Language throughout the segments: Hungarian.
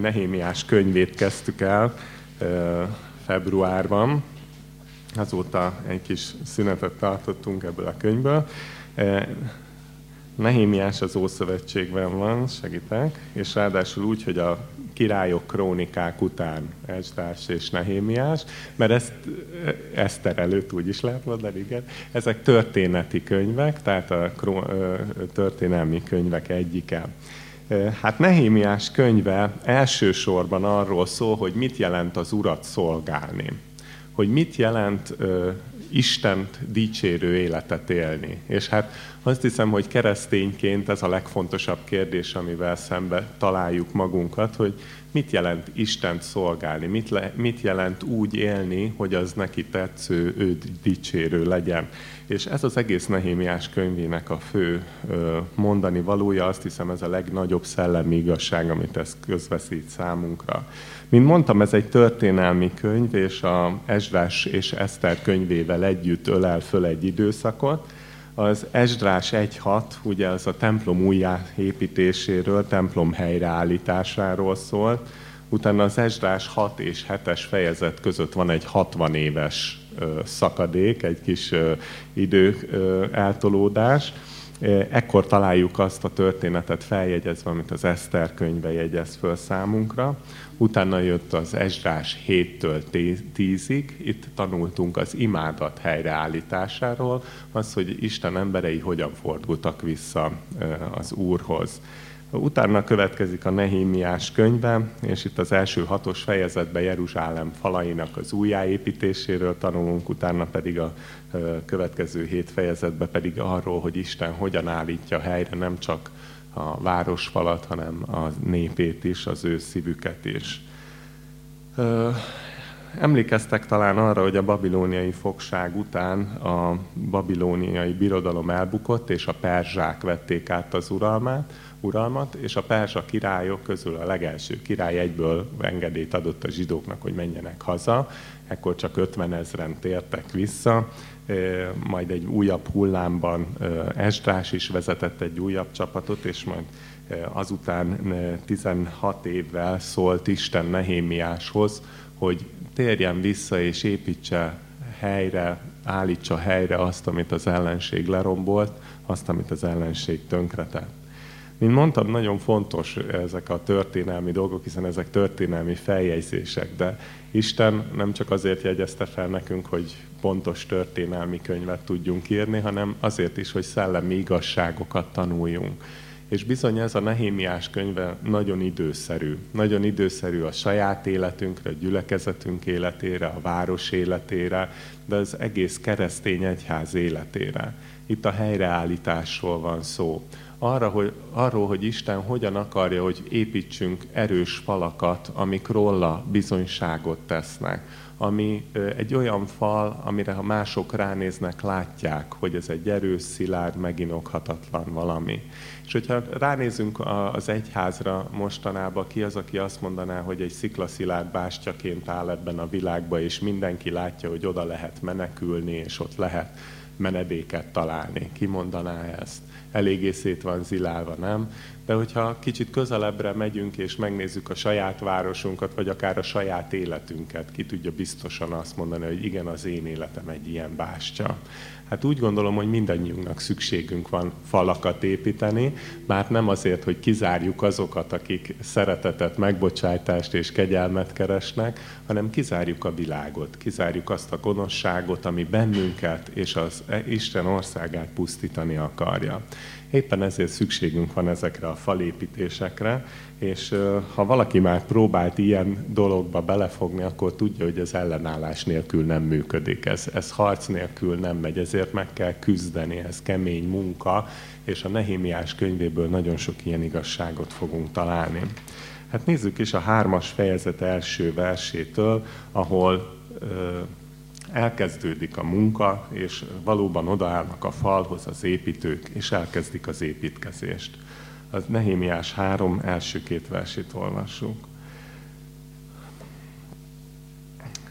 Nehémiás könyvét kezdtük el februárban. Azóta egy kis szünetet tartottunk ebből a könyvből. Nehémiás az Ószövetségben van, segítek, és ráadásul úgy, hogy a királyok krónikák után Esdás és Nehémiás, mert ezt Eszter előtt úgy is lehet mondani, igen. Ezek történeti könyvek, tehát a történelmi könyvek egyike. Hát Nehémiás könyve elsősorban arról szól, hogy mit jelent az urat szolgálni. Hogy mit jelent Istent dicsérő életet élni. És hát azt hiszem, hogy keresztényként ez a legfontosabb kérdés, amivel szembe találjuk magunkat, hogy mit jelent Istent szolgálni, mit, le, mit jelent úgy élni, hogy az neki tetsző, ő dicsérő legyen. És ez az egész Nehémiás könyvének a fő mondani valója, azt hiszem ez a legnagyobb szellemi igazság, amit ez közveszít számunkra. Mint mondtam, ez egy történelmi könyv, és a Esdrás és Eszter könyvével együtt ölel föl egy időszakot. Az Esdrás 1.6, ugye az a templom újjáépítéséről, templom helyreállításáról szól. Utána az Esdrás 6 és 7-es fejezet között van egy 60 éves szakadék, egy kis idő eltolódás. Ekkor találjuk azt a történetet feljegyezve, amit az Eszter könyve jegyez föl számunkra. Utána jött az Esdrás 7-től 10-ig, itt tanultunk az imádat helyreállításáról, az, hogy Isten emberei hogyan fordultak vissza az Úrhoz. Utána következik a Nehémiás könyve, és itt az első hatos fejezetben Jeruzsálem falainak az újjáépítéséről tanulunk, utána pedig a következő hét fejezetben pedig arról, hogy Isten hogyan állítja helyre nem csak a városfalat, hanem a népét is, az ő szívüket is. Emlékeztek talán arra, hogy a babilóniai fogság után a babilóniai birodalom elbukott, és a perzsák vették át az uralmát, uralmat, és a perzsa királyok közül a legelső király egyből engedélyt adott a zsidóknak, hogy menjenek haza, ekkor csak 50 ezeren tértek vissza, majd egy újabb hullámban Esdrás is vezetett egy újabb csapatot, és majd azután 16 évvel szólt Isten Nehémiáshoz, hogy térjen vissza és építse helyre, állítsa helyre azt, amit az ellenség lerombolt, azt, amit az ellenség tönkretett. Mint mondtam, nagyon fontos ezek a történelmi dolgok, hiszen ezek történelmi feljegyzések, de Isten nem csak azért jegyezte fel nekünk, hogy pontos történelmi könyvet tudjunk írni, hanem azért is, hogy szellemi igazságokat tanuljunk. És bizony ez a Nehémiás könyve nagyon időszerű. Nagyon időszerű a saját életünkre, a gyülekezetünk életére, a város életére, de az egész keresztény egyház életére. Itt a helyreállításról van szó arra, hogy, arról, hogy Isten hogyan akarja, hogy építsünk erős falakat, amik róla bizonyságot tesznek. Ami egy olyan fal, amire ha mások ránéznek, látják, hogy ez egy erős, szilárd, meginokhatatlan valami. És hogyha ránézünk az egyházra mostanában, ki az, aki azt mondaná, hogy egy sziklaszilárd bástyaként áll ebben a világban, és mindenki látja, hogy oda lehet menekülni, és ott lehet menedéket találni. Ki mondaná ezt? eléggé szét van zilálva, nem? De hogyha kicsit közelebbre megyünk és megnézzük a saját városunkat, vagy akár a saját életünket, ki tudja biztosan azt mondani, hogy igen, az én életem egy ilyen bástya. Hát úgy gondolom, hogy mindannyiunknak szükségünk van falakat építeni, már nem azért, hogy kizárjuk azokat, akik szeretetet, megbocsájtást és kegyelmet keresnek, hanem kizárjuk a világot, kizárjuk azt a gonoszságot, ami bennünket és az Isten országát pusztítani akarja. Éppen ezért szükségünk van ezekre a falépítésekre, és ha valaki már próbált ilyen dologba belefogni, akkor tudja, hogy ez ellenállás nélkül nem működik. Ez, ez harc nélkül nem megy, ezért meg kell küzdeni, ez kemény munka, és a Nehémiás könyvéből nagyon sok ilyen igazságot fogunk találni. Hát nézzük is a hármas fejezet első versétől, ahol elkezdődik a munka, és valóban odaállnak a falhoz az építők, és elkezdik az építkezést. Az Nehémiás 3 első két versét olvassuk.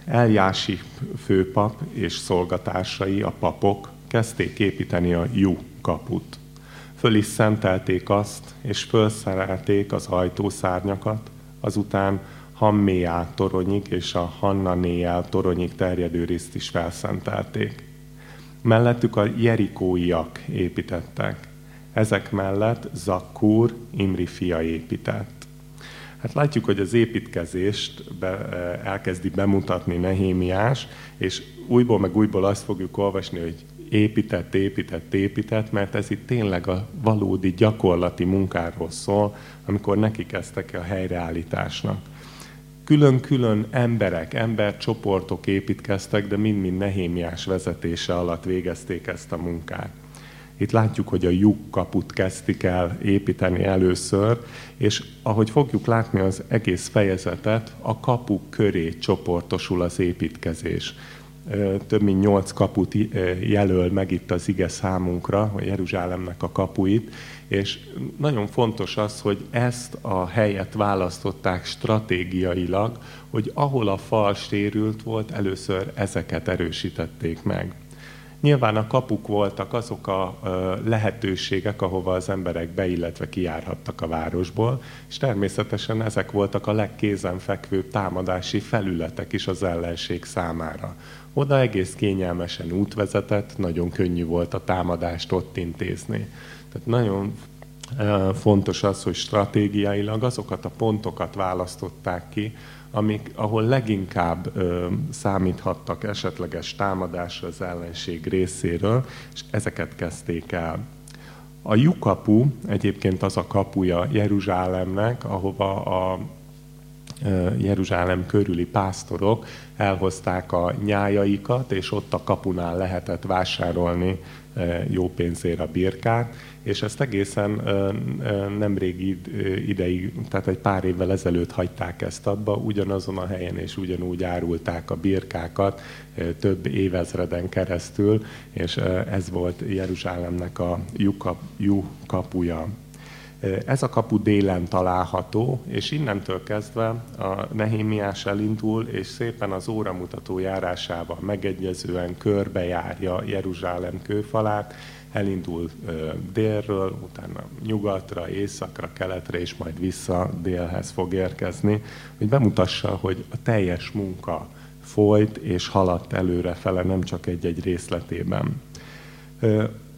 Eljási főpap és szolgatársai, a papok kezdték építeni a Jú kaput. Föl is szentelték azt, és felszerelték az ajtószárnyakat, azután Hamméá toronyig és a Hannanéá toronyig terjedő részt is felszentelték. Mellettük a jerikóiak építettek. Ezek mellett Zakkúr Imri fia épített. Hát látjuk, hogy az építkezést be, elkezdi bemutatni Nehémiás, és újból meg újból azt fogjuk olvasni, hogy épített, épített, épített, mert ez itt tényleg a valódi gyakorlati munkáról szól, amikor neki kezdtek a helyreállításnak. Külön-külön emberek, embercsoportok építkeztek, de mind-mind Nehémiás vezetése alatt végezték ezt a munkát. Itt látjuk, hogy a lyuk kaput kezdték el építeni először, és ahogy fogjuk látni az egész fejezetet, a kapuk köré csoportosul az építkezés több mint nyolc kaput jelöl meg itt az ige számunkra, a Jeruzsálemnek a kapuit, és nagyon fontos az, hogy ezt a helyet választották stratégiailag, hogy ahol a fal sérült volt, először ezeket erősítették meg. Nyilván a kapuk voltak azok a lehetőségek, ahova az emberek be, illetve kijárhattak a városból, és természetesen ezek voltak a legkézenfekvőbb támadási felületek is az ellenség számára. Oda egész kényelmesen út vezetett, nagyon könnyű volt a támadást ott intézni. Tehát nagyon fontos az, hogy stratégiailag azokat a pontokat választották ki, amik, ahol leginkább ö, számíthattak esetleges támadásra az ellenség részéről, és ezeket kezdték el. A lyukapu egyébként az a kapuja Jeruzsálemnek, ahova a Jeruzsálem körüli pásztorok elhozták a nyájaikat, és ott a kapunál lehetett vásárolni jó pénzért a birkát, és ezt egészen nemrég ideig, tehát egy pár évvel ezelőtt hagyták ezt abba, ugyanazon a helyen és ugyanúgy árulták a birkákat több évezreden keresztül, és ez volt Jeruzsálemnek a lyuk kapuja. Ez a kapu délen található, és innentől kezdve a Nehémiás elindul, és szépen az óramutató járásával megegyezően körbejárja Jeruzsálem kőfalát, elindul délről, utána nyugatra, északra, keletre, és majd vissza délhez fog érkezni, hogy bemutassa, hogy a teljes munka folyt és haladt előre fele, nem csak egy-egy részletében.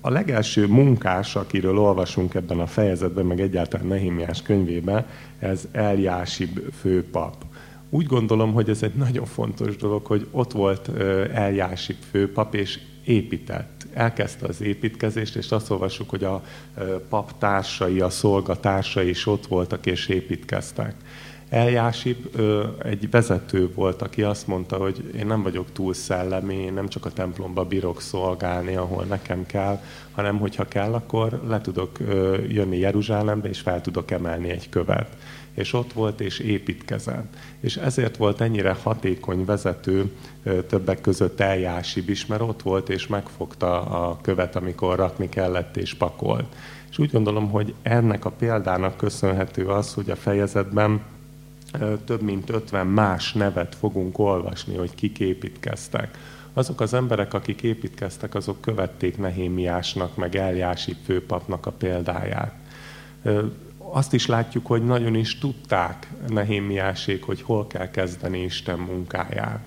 A legelső munkás, akiről olvasunk ebben a fejezetben, meg egyáltalán Nehémiás könyvében, ez Eljási főpap. Úgy gondolom, hogy ez egy nagyon fontos dolog, hogy ott volt Eljási főpap, és épített. Elkezdte az építkezést, és azt olvassuk, hogy a pap társai, a szolgatársai is ott voltak, és építkeztek. Eljásib egy vezető volt, aki azt mondta, hogy én nem vagyok túl szellemi, nem csak a templomba bírok szolgálni, ahol nekem kell, hanem hogyha kell, akkor le tudok jönni Jeruzsálembe, és fel tudok emelni egy követ. És ott volt, és építkezett. És ezért volt ennyire hatékony vezető többek között Eljásib is, mert ott volt, és megfogta a követ, amikor rakni kellett, és pakolt. És úgy gondolom, hogy ennek a példának köszönhető az, hogy a fejezetben több mint 50 más nevet fogunk olvasni, hogy kik építkeztek. Azok az emberek, akik építkeztek, azok követték Nehémiásnak, meg Eljási főpapnak a példáját. Azt is látjuk, hogy nagyon is tudták Nehémiásék, hogy hol kell kezdeni Isten munkáját.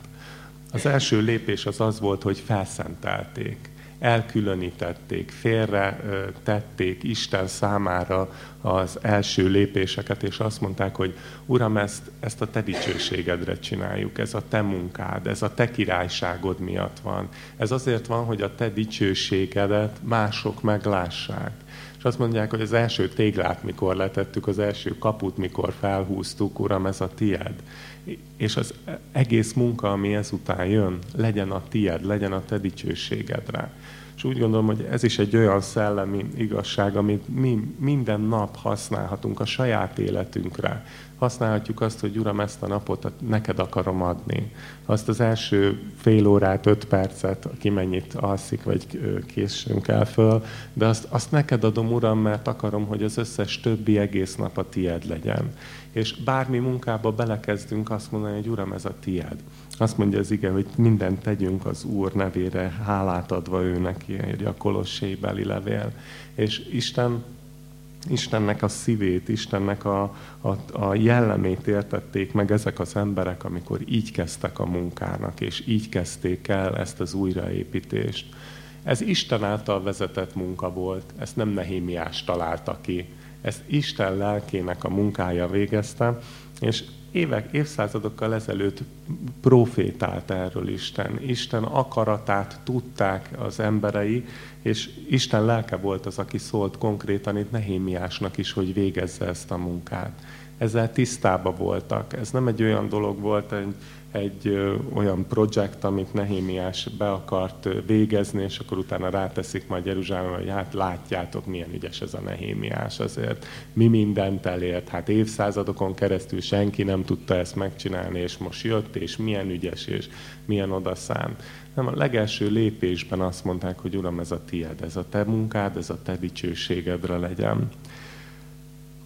Az első lépés az az volt, hogy felszentelték elkülönítették, félre tették Isten számára az első lépéseket, és azt mondták, hogy Uram, ezt, ezt a te dicsőségedre csináljuk, ez a te munkád, ez a te királyságod miatt van. Ez azért van, hogy a te dicsőségedet mások meglássák. És azt mondják, hogy az első téglát, mikor letettük, az első kaput, mikor felhúztuk, Uram, ez a tied és az egész munka, ami ezután jön, legyen a tied, legyen a te dicsőségedre. És úgy gondolom, hogy ez is egy olyan szellemi igazság, amit mi minden nap használhatunk a saját életünkre. Használhatjuk azt, hogy Uram, ezt a napot neked akarom adni. Azt az első fél órát, öt percet, aki mennyit alszik, vagy késünk el föl, de azt, azt neked adom, Uram, mert akarom, hogy az összes többi egész nap a tied legyen. És bármi munkába belekezdünk azt mondani, hogy Uram, ez a tied. Azt mondja az ige, hogy mindent tegyünk az Úr nevére, hálát adva ő neki, írja a Kolossé beli levél. És Isten Istennek a szívét, Istennek a, a, a jellemét értették meg ezek az emberek, amikor így kezdtek a munkának, és így kezdték el ezt az újraépítést. Ez Isten által vezetett munka volt, ezt nem Nehémiás találta ki. Ezt Isten lelkének a munkája végezte, és évek, évszázadokkal ezelőtt profétált erről Isten. Isten akaratát tudták az emberei, és Isten lelke volt az, aki szólt konkrétan itt Nehémiásnak is, hogy végezze ezt a munkát. Ezzel tisztába voltak. Ez nem egy olyan dolog volt, egy, egy olyan projekt, amit Nehémiás be akart végezni, és akkor utána ráteszik majd Jeruzsálem, hogy hát látjátok, milyen ügyes ez a Nehémiás azért. Mi mindent elért, hát évszázadokon keresztül senki nem tudta ezt megcsinálni, és most jött, és milyen ügyes, és milyen odaszán. Nem, a legelső lépésben azt mondták, hogy Uram, ez a tied, ez a te munkád, ez a te dicsőségedre legyen.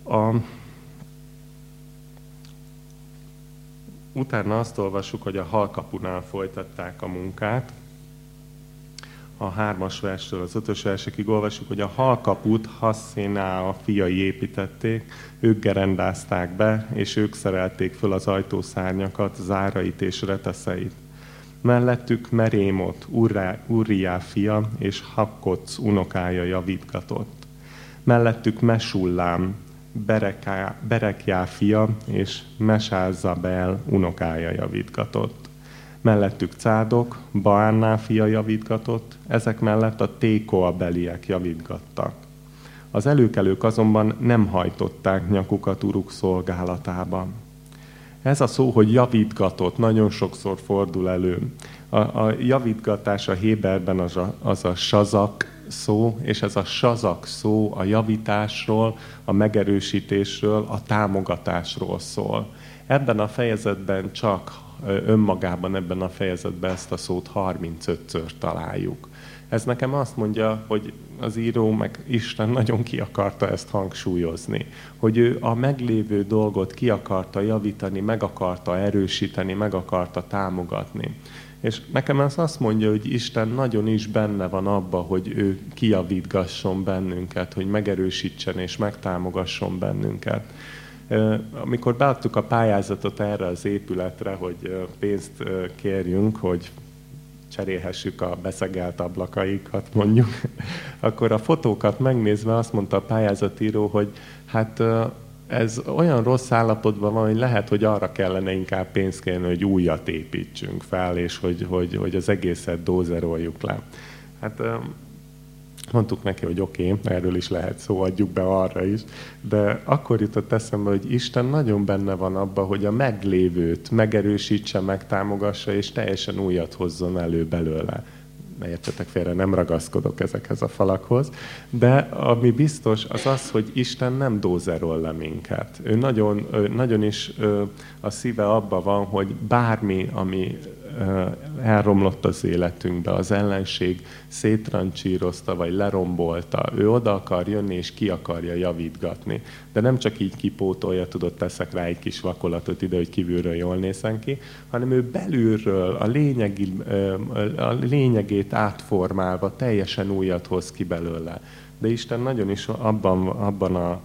A, utána azt olvassuk, hogy a halkapunál folytatták a munkát. A hármas verstől az ötös versekig olvassuk, hogy a halkaput Hasszéná a fiai építették, ők gerendázták be, és ők szerelték föl az ajtószárnyakat, zárait és reteszeit. Mellettük Merémot, Uriá fia, és Hakkoc unokája javítgatott. Mellettük Mesullám, Berekjá fia, és Mesázzabel unokája javítgatott. Mellettük Cádok, Baánná fia javítgatott, ezek mellett a Tékoa beliek javítgattak. Az előkelők azonban nem hajtották nyakukat uruk szolgálatában. Ez a szó, hogy javítgatott, nagyon sokszor fordul elő. A, a javítgatás a Héberben az a, az a sazak szó, és ez a sazak szó a javításról, a megerősítésről, a támogatásról szól. Ebben a fejezetben csak önmagában ebben a fejezetben ezt a szót 35-ször találjuk. Ez nekem azt mondja, hogy az író, meg Isten nagyon ki akarta ezt hangsúlyozni, hogy ő a meglévő dolgot ki akarta javítani, meg akarta erősíteni, meg akarta támogatni. És nekem ez azt mondja, hogy Isten nagyon is benne van abba, hogy ő kijavítgasson bennünket, hogy megerősítsen és megtámogasson bennünket. Amikor beadtuk a pályázatot erre az épületre, hogy pénzt kérjünk, hogy cserélhessük a beszegelt ablakaikat mondjuk, akkor a fotókat megnézve azt mondta a pályázatíró, hogy hát ez olyan rossz állapotban van, hogy lehet, hogy arra kellene inkább pénzt kérni, hogy újat építsünk fel, és hogy, hogy, hogy az egészet dózeroljuk le. Hát mondtuk neki, hogy oké, okay, erről is lehet szó, adjuk be arra is, de akkor jutott eszembe, hogy Isten nagyon benne van abban, hogy a meglévőt megerősítse, megtámogassa, és teljesen újat hozzon elő belőle ne értsetek félre, nem ragaszkodok ezekhez a falakhoz, de ami biztos, az az, hogy Isten nem dózerol le minket. Ő nagyon, nagyon is a szíve abba van, hogy bármi, ami elromlott az életünkbe, az ellenség szétrancsírozta, vagy lerombolta, ő oda akar jönni, és ki akarja javítgatni. De nem csak így kipótolja, tudott teszek rá egy kis vakolatot ide, hogy kívülről jól nézzen ki, hanem ő belülről a, lényegi, a lényegét átformálva teljesen újat hoz ki belőle. De Isten nagyon is abban, abban a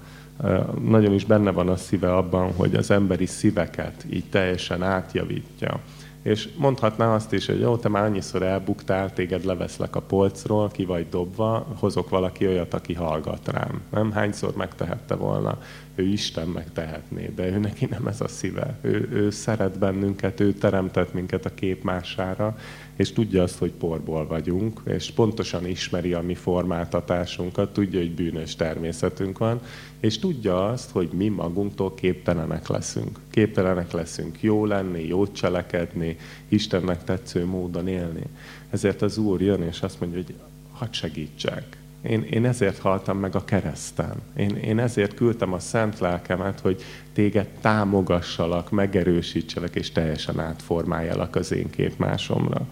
nagyon is benne van a szíve abban, hogy az emberi szíveket így teljesen átjavítja. És mondhatná azt is, hogy jó, te már annyiszor elbuktál, téged leveszlek a polcról, ki vagy dobva, hozok valaki olyat, aki hallgat rám. Nem? Hányszor megtehette volna? Ő Isten megtehetné, de ő neki nem ez a szíve. Ő, ő szeret bennünket, ő teremtett minket a képmására, és tudja azt, hogy porból vagyunk, és pontosan ismeri a mi formáltatásunkat, tudja, hogy bűnös természetünk van, és tudja azt, hogy mi magunktól képtelenek leszünk. Képtelenek leszünk jó lenni, jót cselekedni, Istennek tetsző módon élni. Ezért az Úr jön, és azt mondja, hogy hadd segítsek. Én, én ezért haltam meg a kereszten. Én, én ezért küldtem a szent lelkemet, hogy téged támogassalak, megerősítselek, és teljesen átformáljalak az én képmásomra.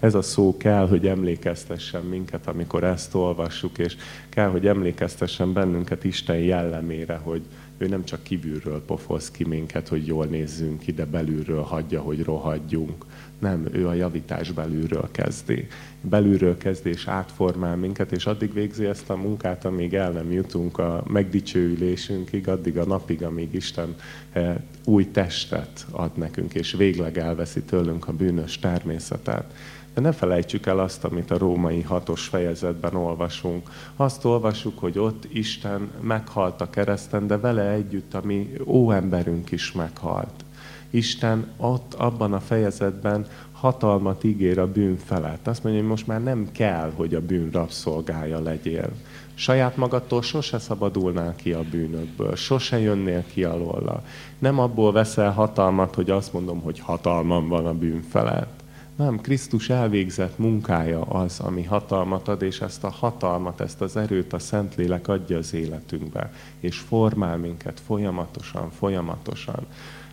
Ez a szó kell, hogy emlékeztessen minket, amikor ezt olvassuk, és kell, hogy emlékeztessen bennünket Isten jellemére, hogy ő nem csak kívülről pofoz ki minket, hogy jól nézzünk ki, de belülről hagyja, hogy rohadjunk. Nem, ő a javítás belülről kezdi. Belülről kezdi és átformál minket, és addig végzi ezt a munkát, amíg el nem jutunk a megdicsőülésünkig, addig a napig, amíg Isten eh, új testet ad nekünk, és végleg elveszi tőlünk a bűnös természetet. De ne felejtsük el azt, amit a római hatos fejezetben olvasunk. Azt olvasjuk, hogy ott Isten meghalt a kereszten, de vele együtt a mi óemberünk is meghalt. Isten ott abban a fejezetben hatalmat ígér a bűn felett. Azt mondja, hogy most már nem kell, hogy a bűn rabszolgája legyél. Saját magadtól sose szabadulnál ki a bűnökből, sose jönnél ki alóla. Nem abból veszel hatalmat, hogy azt mondom, hogy hatalmam van a bűn felett nem, Krisztus elvégzett munkája az, ami hatalmat ad, és ezt a hatalmat, ezt az erőt a Szentlélek adja az életünkbe, és formál minket folyamatosan, folyamatosan.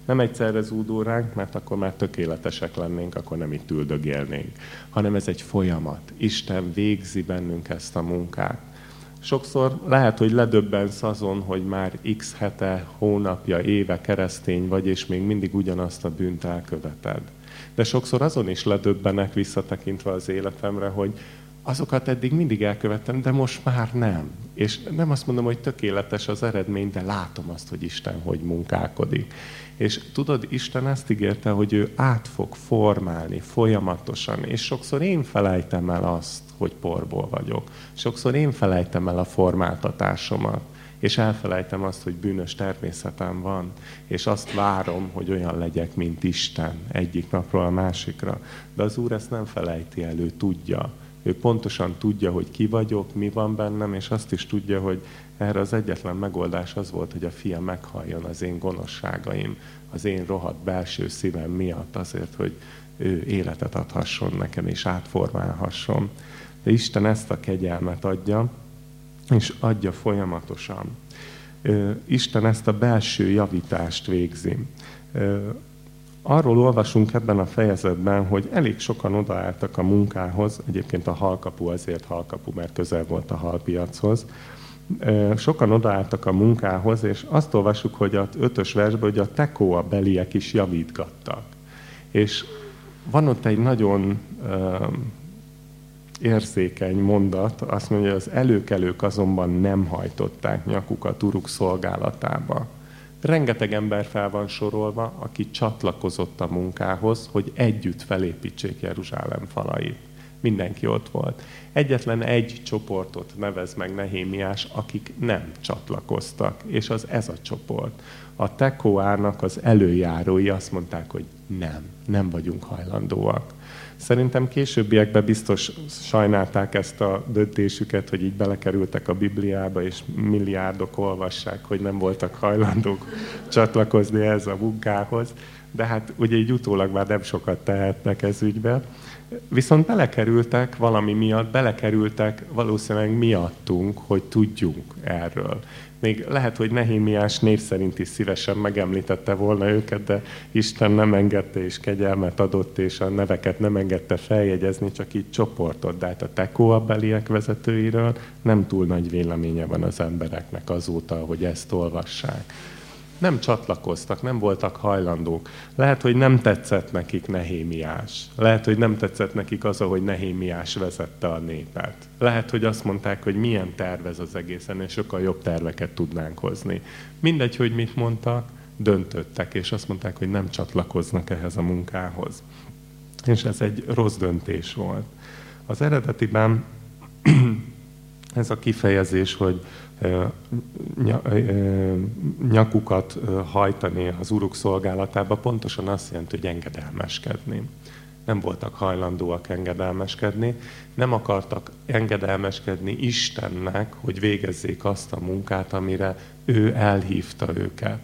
Nem egyszerre zúdul ránk, mert akkor már tökéletesek lennénk, akkor nem itt üldögélnénk, hanem ez egy folyamat. Isten végzi bennünk ezt a munkát. Sokszor lehet, hogy ledöbbensz azon, hogy már x hete, hónapja, éve keresztény vagy, és még mindig ugyanazt a bűnt elköveted de sokszor azon is ledöbbenek visszatekintve az életemre, hogy azokat eddig mindig elkövettem, de most már nem. És nem azt mondom, hogy tökéletes az eredmény, de látom azt, hogy Isten hogy munkálkodik. És tudod, Isten ezt ígérte, hogy ő át fog formálni folyamatosan, és sokszor én felejtem el azt, hogy porból vagyok. Sokszor én felejtem el a formáltatásomat és elfelejtem azt, hogy bűnös természetem van, és azt várom, hogy olyan legyek, mint Isten egyik napról a másikra. De az Úr ezt nem felejti el, ő tudja. Ő pontosan tudja, hogy ki vagyok, mi van bennem, és azt is tudja, hogy erre az egyetlen megoldás az volt, hogy a fia meghalljon az én gonoszságaim, az én rohadt belső szívem miatt, azért, hogy ő életet adhasson nekem, és átformálhasson. De Isten ezt a kegyelmet adja, és adja folyamatosan. Isten ezt a belső javítást végzi. Arról olvasunk ebben a fejezetben, hogy elég sokan odaálltak a munkához, egyébként a halkapu azért halkapu, mert közel volt a halpiachoz, sokan odaálltak a munkához, és azt olvasjuk, hogy az ötös versben, hogy a tekóa beliek is javítgattak. És van ott egy nagyon érzékeny mondat, azt mondja, hogy az előkelők azonban nem hajtották nyakukat uruk szolgálatába. Rengeteg ember fel van sorolva, aki csatlakozott a munkához, hogy együtt felépítsék Jeruzsálem falait. Mindenki ott volt. Egyetlen egy csoportot nevez meg Nehémiás, akik nem csatlakoztak, és az ez a csoport. A Tekoának az előjárói azt mondták, hogy nem, nem vagyunk hajlandóak. Szerintem későbbiekben biztos sajnálták ezt a döntésüket, hogy így belekerültek a Bibliába, és milliárdok olvassák, hogy nem voltak hajlandók csatlakozni ehhez a munkához. De hát ugye így utólag már nem sokat tehetnek ez ügybe. Viszont belekerültek valami miatt, belekerültek valószínűleg miattunk, hogy tudjunk erről. Még lehet, hogy Nehémiás név szerint is szívesen megemlítette volna őket, de Isten nem engedte és kegyelmet adott, és a neveket nem engedte feljegyezni, csak így csoportot. De hát a Tekoa beliek vezetőiről nem túl nagy véleménye van az embereknek azóta, hogy ezt olvassák nem csatlakoztak, nem voltak hajlandók. Lehet, hogy nem tetszett nekik Nehémiás. Lehet, hogy nem tetszett nekik az, ahogy Nehémiás vezette a népet. Lehet, hogy azt mondták, hogy milyen tervez az egészen, és sokkal jobb terveket tudnánk hozni. Mindegy, hogy mit mondtak, döntöttek, és azt mondták, hogy nem csatlakoznak ehhez a munkához. És ez egy rossz döntés volt. Az eredetiben ez a kifejezés, hogy nyakukat hajtani az uruk szolgálatába, pontosan azt jelenti, hogy engedelmeskedni. Nem voltak hajlandóak engedelmeskedni, nem akartak engedelmeskedni Istennek, hogy végezzék azt a munkát, amire ő elhívta őket.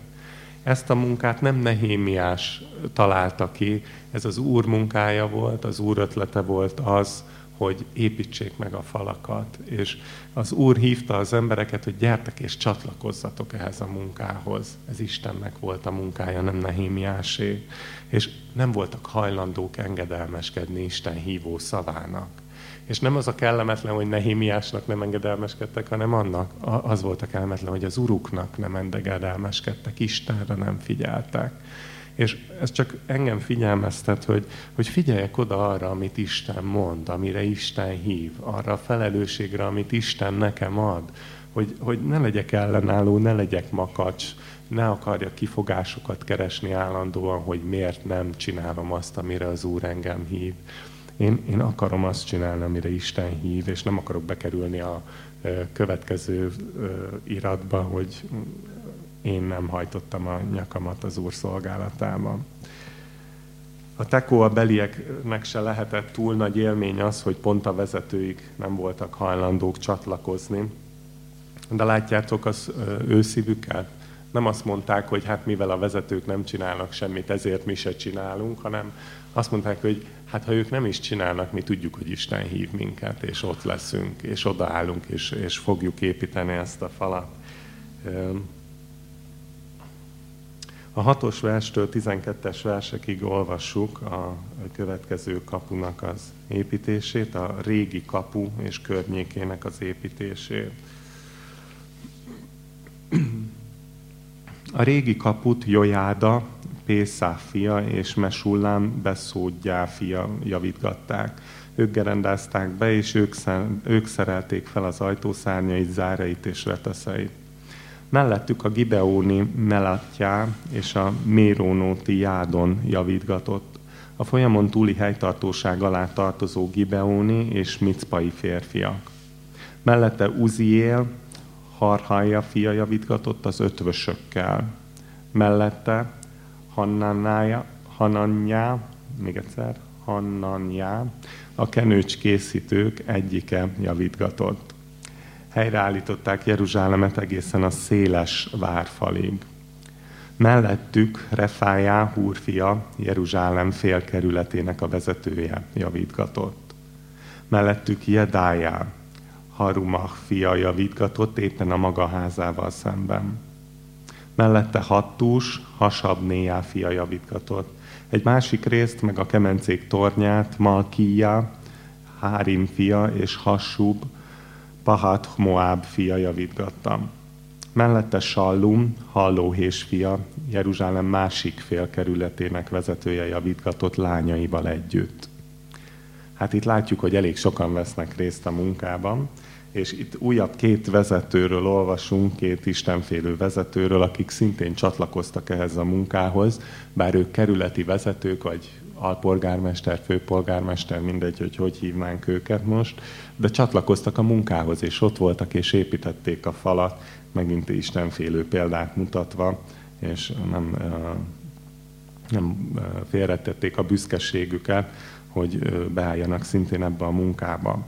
Ezt a munkát nem Nehémiás találta ki, ez az Úr munkája volt, az Úr ötlete volt az, hogy építsék meg a falakat. És az Úr hívta az embereket, hogy gyertek és csatlakozzatok ehhez a munkához. Ez Istennek volt a munkája, nem Nehémiásé. És nem voltak hajlandók engedelmeskedni Isten hívó szavának. És nem az a kellemetlen, hogy Nehémiásnak nem engedelmeskedtek, hanem annak, az volt a kellemetlen, hogy az uruknak nem engedelmeskedtek, Istenre nem figyeltek. És ez csak engem figyelmeztet, hogy, hogy figyeljek oda arra, amit Isten mond, amire Isten hív, arra a felelősségre, amit Isten nekem ad, hogy, hogy ne legyek ellenálló, ne legyek makacs, ne akarja kifogásokat keresni állandóan, hogy miért nem csinálom azt, amire az Úr engem hív. Én, én akarom azt csinálni, amire Isten hív, és nem akarok bekerülni a következő iratba, hogy én nem hajtottam a nyakamat az Úr szolgálatában. A tekó a belieknek se lehetett túl nagy élmény az, hogy pont a vezetőik nem voltak hajlandók csatlakozni. De látjátok az ő szívüket? Nem azt mondták, hogy hát mivel a vezetők nem csinálnak semmit, ezért mi se csinálunk, hanem azt mondták, hogy hát ha ők nem is csinálnak, mi tudjuk, hogy Isten hív minket, és ott leszünk, és odaállunk, és, és fogjuk építeni ezt a falat. A hatos verstől 12-es versekig olvassuk a következő kapunak az építését, a régi kapu és környékének az építését. A régi kaput Jojáda, Pészá fia és Mesullám Beszódjá fia javítgatták. Ők gerendázták be, és ők, ők szerelték fel az ajtószárnyait, zárait és reteszeit. Mellettük a Gibeóni Melatjá és a Mérónóti Jádon javítgatott. A folyamon túli helytartóság alá tartozó Gibeóni és Micpai férfiak. Mellette Uziél, Harhaja fia javítgatott az ötvösökkel. Mellette Hannanája, Hananyá, még egyszer, Hannanyá, a kenőcs készítők egyike javítgatott. Helyreállították Jeruzsálemet egészen a széles várfalig. Mellettük Refájá húrfia, Jeruzsálem félkerületének a vezetője javítgatott. Mellettük Jedájá, Harumach fia javítgatott éppen a maga házával szemben. Mellette Hattús, Hasabnéjá fia javítgatott. Egy másik részt, meg a kemencék tornyát, Malkíja, Hárim fia és Hassub, Pahat Moab fia javítgattam. Mellette Sallum, Hallóhés fia, Jeruzsálem másik félkerületének vezetője javítgatott lányaival együtt. Hát itt látjuk, hogy elég sokan vesznek részt a munkában, és itt újabb két vezetőről olvasunk, két istenfélő vezetőről, akik szintén csatlakoztak ehhez a munkához, bár ők kerületi vezetők, vagy alpolgármester, főpolgármester, mindegy, hogy hogy hívnánk őket most, de csatlakoztak a munkához, és ott voltak, és építették a falat, megint istenfélő példát mutatva, és nem, nem félretették a büszkeségüket, hogy beálljanak szintén ebbe a munkába.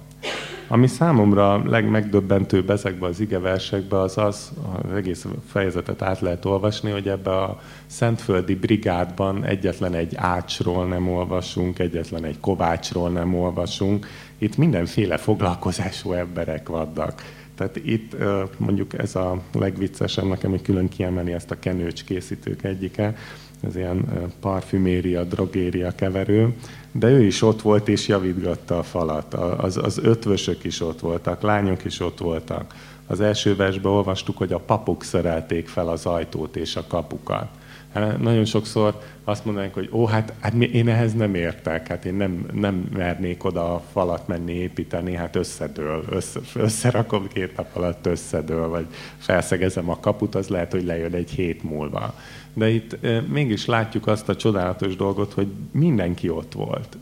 Ami számomra legmegdöbbentőbb ezekben az igeversekben az az, az egész fejezetet át lehet olvasni, hogy ebbe a Szentföldi brigádban egyetlen egy ácsról nem olvasunk, egyetlen egy kovácsról nem olvasunk. Itt mindenféle foglalkozású emberek vannak. Tehát itt mondjuk ez a legviccesebb, nekem hogy külön kiemeli ezt a kenőcs készítők egyike, ez ilyen parfüméria, drogéria keverő, de ő is ott volt és javítgatta a falat. Az, az ötvösök is ott voltak, lányok is ott voltak. Az első versben olvastuk, hogy a papok szerelték fel az ajtót és a kapukat. Hát nagyon sokszor azt mondanánk, hogy ó, hát, hát én ehhez nem értek, hát én nem, nem mernék oda a falat menni építeni, hát összedől, össze, összerakom két nap alatt összedől, vagy felszegezem a kaput, az lehet, hogy lejön egy hét múlva. De itt mégis látjuk azt a csodálatos dolgot, hogy mindenki ott volt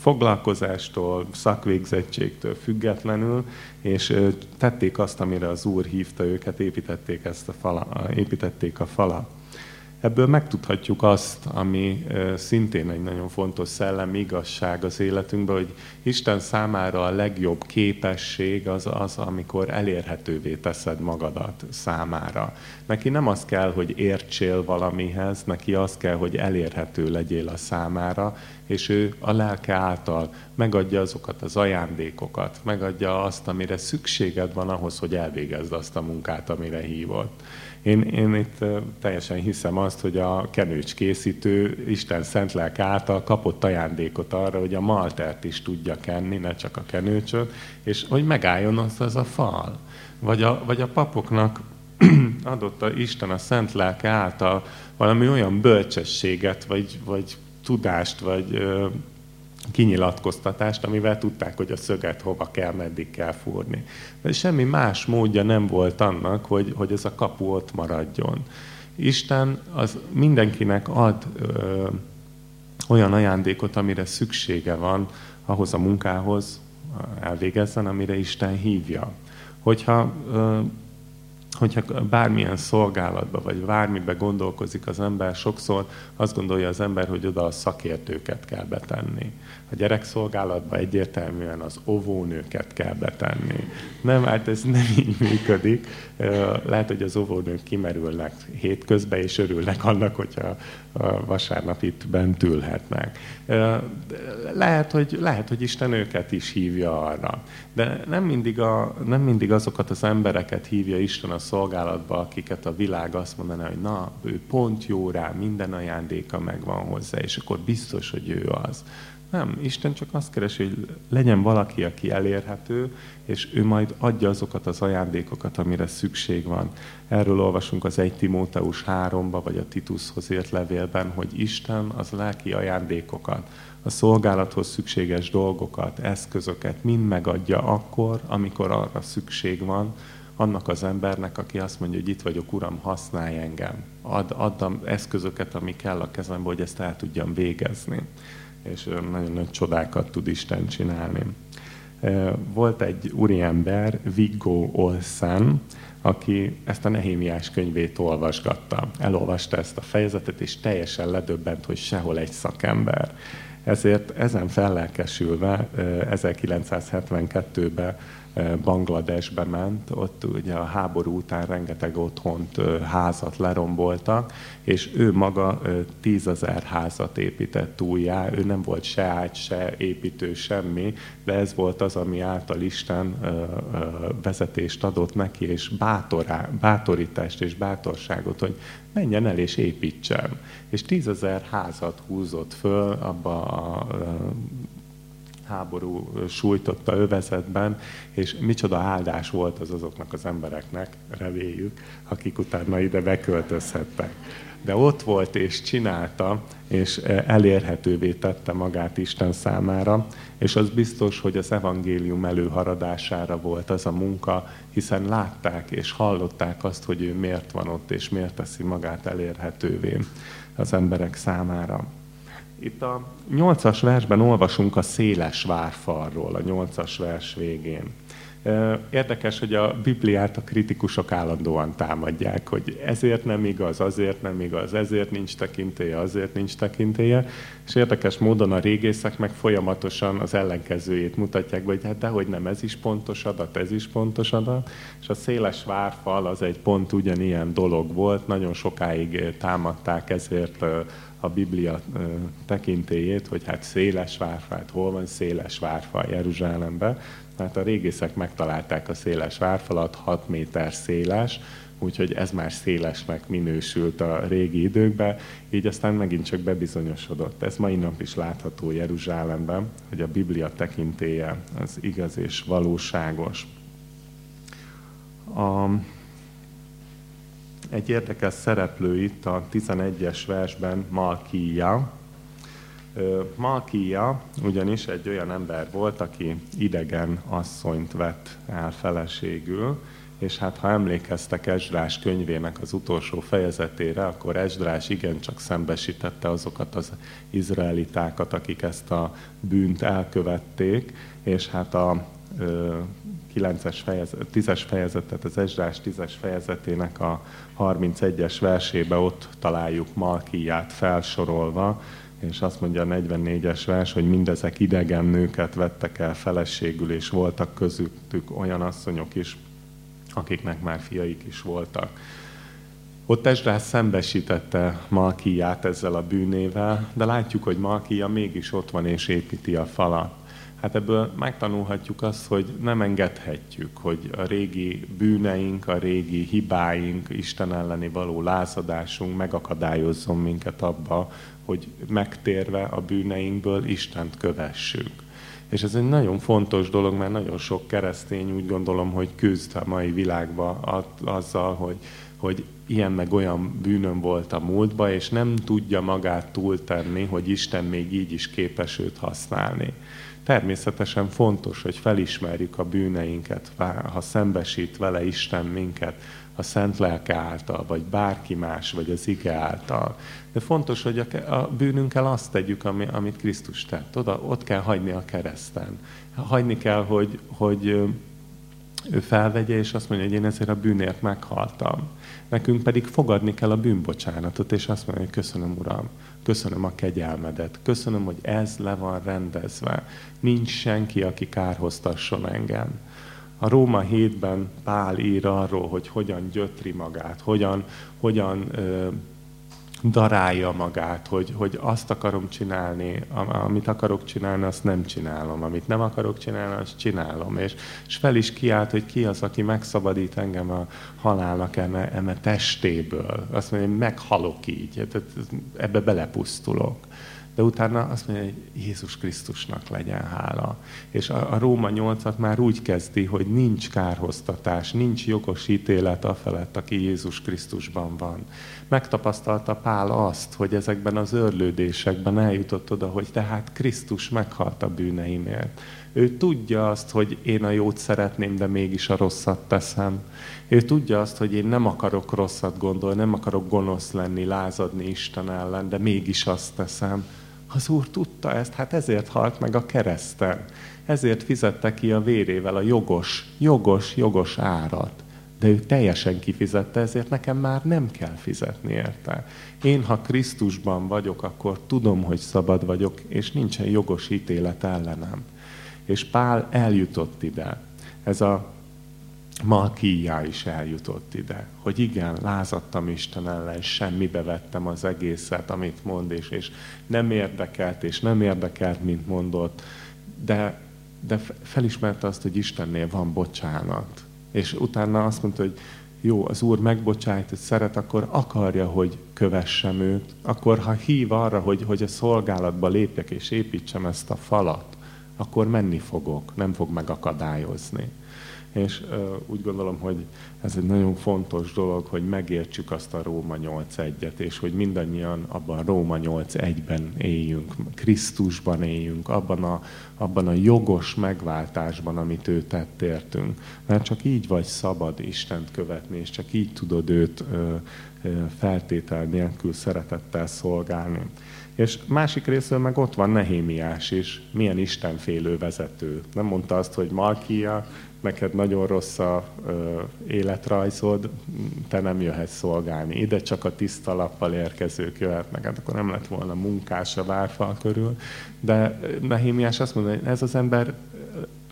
foglalkozástól, szakvégzettségtől függetlenül, és tették azt, amire az Úr hívta őket, építették, ezt a fala, építették a falat. Ebből megtudhatjuk azt, ami szintén egy nagyon fontos szellemi igazság az életünkben, hogy Isten számára a legjobb képesség az az, amikor elérhetővé teszed magadat számára. Neki nem az kell, hogy értsél valamihez, neki az kell, hogy elérhető legyél a számára, és ő a lelke által megadja azokat az ajándékokat, megadja azt, amire szükséged van ahhoz, hogy elvégezd azt a munkát, amire hívott. Én, én itt teljesen hiszem azt, hogy a kenőcs készítő Isten szent lelke által kapott ajándékot arra, hogy a maltert is tudja kenni, ne csak a kenőcsöt, és hogy megálljon az, az a fal. Vagy a, vagy a papoknak adott a Isten a szent lelke által valami olyan bölcsességet, vagy, vagy tudást, vagy kinyilatkoztatást, amivel tudták, hogy a szöget hova kell, meddig kell fúrni. De semmi más módja nem volt annak, hogy, hogy ez a kapu ott maradjon. Isten az mindenkinek ad ö, olyan ajándékot, amire szüksége van ahhoz a munkához elvégezzen, amire Isten hívja. Hogyha ö, hogyha bármilyen szolgálatba, vagy bármibe gondolkozik az ember, sokszor azt gondolja az ember, hogy oda a szakértőket kell betenni. A gyerekszolgálatba egyértelműen az óvónőket kell betenni. Nem, hát ez nem így működik. Lehet, hogy az óvónők kimerülnek hétközben, és örülnek annak, hogyha vasárnap itt bent ülhetnek. Lehet, hogy, lehet, hogy Isten őket is hívja arra. De nem mindig, a, nem mindig azokat az embereket hívja Isten a szolgálatba, akiket a világ azt mondaná, hogy na, ő pont jó rá, minden ajándéka megvan hozzá, és akkor biztos, hogy ő az. Nem, Isten csak azt keresi, hogy legyen valaki, aki elérhető, és ő majd adja azokat az ajándékokat, amire szükség van. Erről olvasunk az 1 Timóteus 3-ba, vagy a Titushoz írt levélben, hogy Isten az lelki ajándékokat, a szolgálathoz szükséges dolgokat, eszközöket mind megadja akkor, amikor arra szükség van, annak az embernek, aki azt mondja, hogy itt vagyok, Uram, használj engem. Ad, addam eszközöket, ami kell a kezembe, hogy ezt el tudjam végezni. És nagyon nagy csodákat tud Isten csinálni. Volt egy úriember, Viggo Olsen, aki ezt a Nehémiás könyvét olvasgatta. Elolvasta ezt a fejezetet, és teljesen ledöbbent, hogy sehol egy szakember. Ezért ezen fellelkesülve 1972-ben Bangladesbe ment, ott ugye a háború után rengeteg otthont, házat leromboltak, és ő maga tízezer házat épített újjá, ő nem volt se ágy, se építő, semmi, de ez volt az, ami által Isten vezetést adott neki, és bátorá, bátorítást és bátorságot, hogy menjen el és építsen. És tízezer házat húzott föl abba a háború sújtotta övezetben, és micsoda áldás volt az azoknak az embereknek, reméljük, akik utána ide beköltözhettek. De ott volt és csinálta, és elérhetővé tette magát Isten számára, és az biztos, hogy az evangélium előharadására volt az a munka, hiszen látták és hallották azt, hogy ő miért van ott, és miért teszi magát elérhetővé az emberek számára. Itt a nyolcas versben olvasunk a széles várfalról, a nyolcas vers végén. Érdekes, hogy a Bibliát a kritikusok állandóan támadják, hogy ezért nem igaz, azért nem igaz, ezért nincs tekintélye, azért nincs tekintélye, és érdekes módon a régészek meg folyamatosan az ellenkezőjét mutatják, hogy hát dehogy nem, ez is pontos adat, ez is pontos adat, és a széles várfal az egy pont ugyanilyen dolog volt, nagyon sokáig támadták ezért a Biblia tekintélyét, hogy hát széles várfa, hát hol van széles várfa Jeruzsálemben. Tehát a régészek megtalálták a széles várfalat, 6 méter széles, úgyhogy ez már szélesnek minősült a régi időkben, így aztán megint csak bebizonyosodott. Ez mai nap is látható Jeruzsálemben, hogy a Biblia tekintélye az igaz és valóságos. A egy érdekes szereplő itt a 11-es versben Malkia. Malkia ugyanis egy olyan ember volt, aki idegen asszonyt vett el feleségül, és hát ha emlékeztek Esdrás könyvének az utolsó fejezetére, akkor Esdrás igencsak szembesítette azokat az izraelitákat, akik ezt a bűnt elkövették, és hát a 9-es fejezet, 10-es fejezetet, az Ezsrás 10-es fejezetének a 31-es versébe ott találjuk Malkiát felsorolva, és azt mondja a 44-es vers, hogy mindezek idegen nőket vettek el feleségül, és voltak közöttük olyan asszonyok is, akiknek már fiaik is voltak. Ott Esdrász szembesítette Malkiát ezzel a bűnével, de látjuk, hogy Malkia mégis ott van és építi a falat. Hát ebből megtanulhatjuk azt, hogy nem engedhetjük, hogy a régi bűneink, a régi hibáink, Isten elleni való lázadásunk megakadályozzon minket abba, hogy megtérve a bűneinkből Istent kövessük. És ez egy nagyon fontos dolog, mert nagyon sok keresztény úgy gondolom, hogy küzd a mai világban azzal, hogy, hogy ilyen meg olyan bűnöm volt a múltba, és nem tudja magát túltenni, hogy Isten még így is képes őt használni. Természetesen fontos, hogy felismerjük a bűneinket, ha szembesít vele Isten minket, a szent lelke által, vagy bárki más, vagy az ige által. De fontos, hogy a, a bűnünkkel azt tegyük, ami, amit Krisztus tett. Oda, ott kell hagyni a kereszten. Hagyni kell, hogy, hogy ő felvegye, és azt mondja, hogy én ezért a bűnért meghaltam. Nekünk pedig fogadni kell a bűnbocsánatot, és azt mondja, hogy köszönöm, Uram, köszönöm a kegyelmedet, köszönöm, hogy ez le van rendezve. Nincs senki, aki kárhoztasson engem. A Róma 7-ben Pál ír arról, hogy hogyan gyötri magát, hogyan, hogyan ö, darálja magát, hogy, hogy azt akarom csinálni, amit akarok csinálni, azt nem csinálom, amit nem akarok csinálni, azt csinálom. És, és fel is kiált, hogy ki az, aki megszabadít engem a halálnak eme, eme testéből. Azt mondja, hogy meghalok így, ebbe belepusztulok de utána azt mondja, hogy Jézus Krisztusnak legyen hála. És a, a Róma 8 már úgy kezdi, hogy nincs kárhoztatás, nincs jogos ítélet a felett, aki Jézus Krisztusban van. Megtapasztalta Pál azt, hogy ezekben az örlődésekben eljutott oda, hogy tehát Krisztus meghalt a bűneimért. Ő tudja azt, hogy én a jót szeretném, de mégis a rosszat teszem. Ő tudja azt, hogy én nem akarok rosszat gondolni, nem akarok gonosz lenni, lázadni Isten ellen, de mégis azt teszem az Úr tudta ezt, hát ezért halt meg a kereszten. Ezért fizette ki a vérével a jogos, jogos, jogos árat. De ő teljesen kifizette, ezért nekem már nem kell fizetni érte. Én, ha Krisztusban vagyok, akkor tudom, hogy szabad vagyok, és nincsen jogos ítélet ellenem. És Pál eljutott ide. Ez a Malkíjá is eljutott ide, hogy igen, lázadtam Isten ellen, semmibe vettem az egészet, amit mond, és, és nem érdekelt, és nem érdekelt, mint mondott, de, de felismerte azt, hogy Istennél van bocsánat. És utána azt mondta, hogy jó, az Úr megbocsájt, hogy szeret, akkor akarja, hogy kövessem őt, akkor ha hív arra, hogy, hogy a szolgálatba lépjek és építsem ezt a falat, akkor menni fogok, nem fog megakadályozni. És uh, úgy gondolom, hogy ez egy nagyon fontos dolog, hogy megértsük azt a Róma 8.1-et, és hogy mindannyian abban a Róma 8.1-ben éljünk, Krisztusban éljünk, abban a, abban a jogos megváltásban, amit ő tett értünk. Mert csak így vagy szabad Istent követni, és csak így tudod őt uh, feltétel nélkül szeretettel szolgálni. És másik részről meg ott van Nehémiás is, milyen istenfélő vezető. Nem mondta azt, hogy Malkia, neked nagyon rossz a ö, életrajzod, te nem jöhetsz szolgálni. Ide csak a tiszta lappal érkezők jöhetnek, hát akkor nem lett volna munkás a várfal körül. De Nehémiás azt mondja, hogy ez az ember